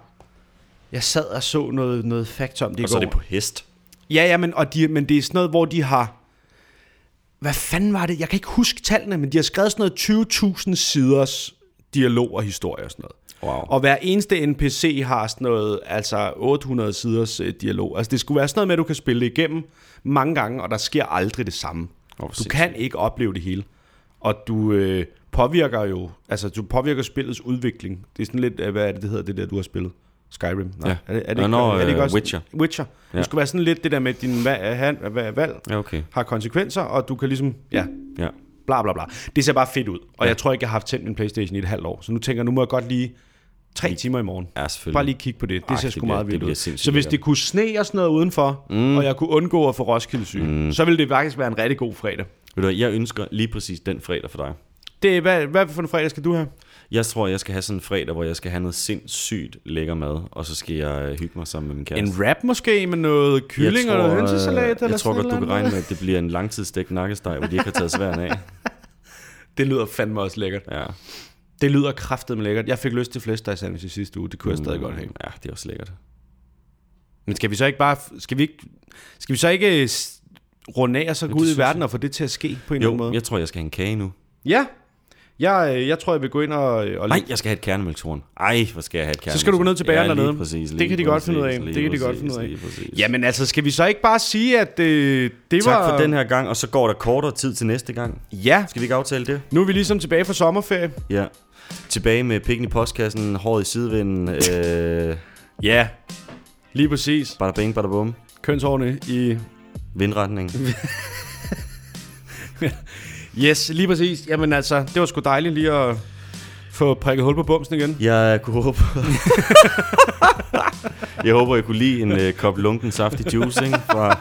Jeg sad og så noget, noget fact om det i og så er går. det på hest. Ja, ja, men, og de, men det er sådan noget, hvor de har... Hvad fanden var det? Jeg kan ikke huske tallene, men de har skrevet sådan noget 20.000 siders dialog og historie og sådan noget. Wow. Og hver eneste NPC har sådan noget, altså 800 siders øh, dialog. Altså det skulle være sådan noget med, at du kan spille det igennem mange gange, og der sker aldrig det samme. hvor Du kan ikke opleve det hele. Og du øh, påvirker jo, altså du påvirker spillets udvikling. Det er sådan lidt, øh, hvad er det, det hedder, det der, du har spillet? Skyrim? Nej, Ja. er det, er det, ikke, nå, er det ikke øh, også? Witcher. Witcher. Ja. Det skulle være sådan lidt det der med, at din valg, Ja, okay. har konsekvenser, og du kan ligesom, ja, Ja. bla bla bla. Det ser bare fedt ud. Og. Ja. jeg tror ikke, jeg har haft tændt min Playstation i et halvt år. Så nu tænker jeg, nu må jeg godt lige tre timer i morgen. Ja, selvfølgelig. Bare lige kigge på det. Det Ej, ser det sgu bliver- meget vildt ud. Så hvis det kunne sne og sådan noget udenfor, mm. og jeg kunne undgå at få Roskilde syg, mm. så ville det faktisk være en rigtig god fredag. Ved du jeg ønsker lige præcis den fredag for dig. Det, hvad, hvad for en fredag skal du have? Jeg tror, jeg skal have sådan en fredag, hvor jeg skal have noget sindssygt lækker mad, og så skal jeg øh, hygge mig sammen med min kæreste. En wrap måske med noget kylling og noget hønsesalat? Jeg eller tror sådan godt, du kan regne med, at det bliver en langtidsstegt nakkesteg, hvor de ikke har taget sværen af. *laughs* Det lyder fandme også lækkert. Ja. Det lyder kraftedeme lækkert. Jeg fik lyst til flæskesteg sandwich i sidste uge. Det kunne jeg stadig godt have. Ja, det er også lækkert. Men skal vi så ikke bare... Skal vi, ikke, skal vi så ikke s- runde af og så gå ud i verden og få det til at ske på en eller anden Jo, måde? jeg tror, jeg skal have en kage nu. Ja. Jeg, øh, jeg tror, jeg vil gå ind og... og Nej, jeg skal have et kernemælkshorn. Ej, hvor skal jeg have et kernemælkshorn. Så skal du gå ned til bageren ja, dernede. Præcis, Det kan de godt finde ud af. Det kan de godt finde ud af. Jamen altså, skal vi så ikke bare sige, at øh, det Tak var... for den her gang, og så går der kortere tid til næste gang. Ja, Skal vi ikke aftale det? nu er vi ligesom tilbage fra sommerferie. Ja. Tilbage med pikken i postkassen, håret i sidevinden, øh, Ja, lige præcis. bada bing, bada bum, Kønshårene i... vindretning. *laughs* Yes, lige præcis. Jamen altså, det var sgu dejligt lige at få prikket hul på bumsen igen. Jeg kunne håbe... *laughs* jeg håber, jeg kunne lide en øh, kop lunken saftig juice, ikke? Fra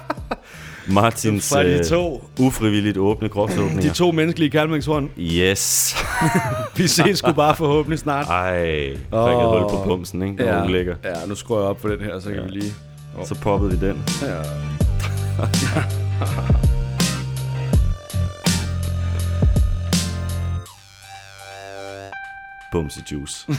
Martins Fra de øh, to. ufrivilligt åbne De kropsåbninger. to menneskelige kærlighedshorn. Yes. *laughs* Vi ses sgu bare forhåbentlig snart. Ej, Åh. hul på bumsen, ikke? Var ulækker. ja, nu skruer jeg op på den her, så kan Ja. vi lige... Så poppede vi den. Ja. *laughs* Bumse juice. *laughs*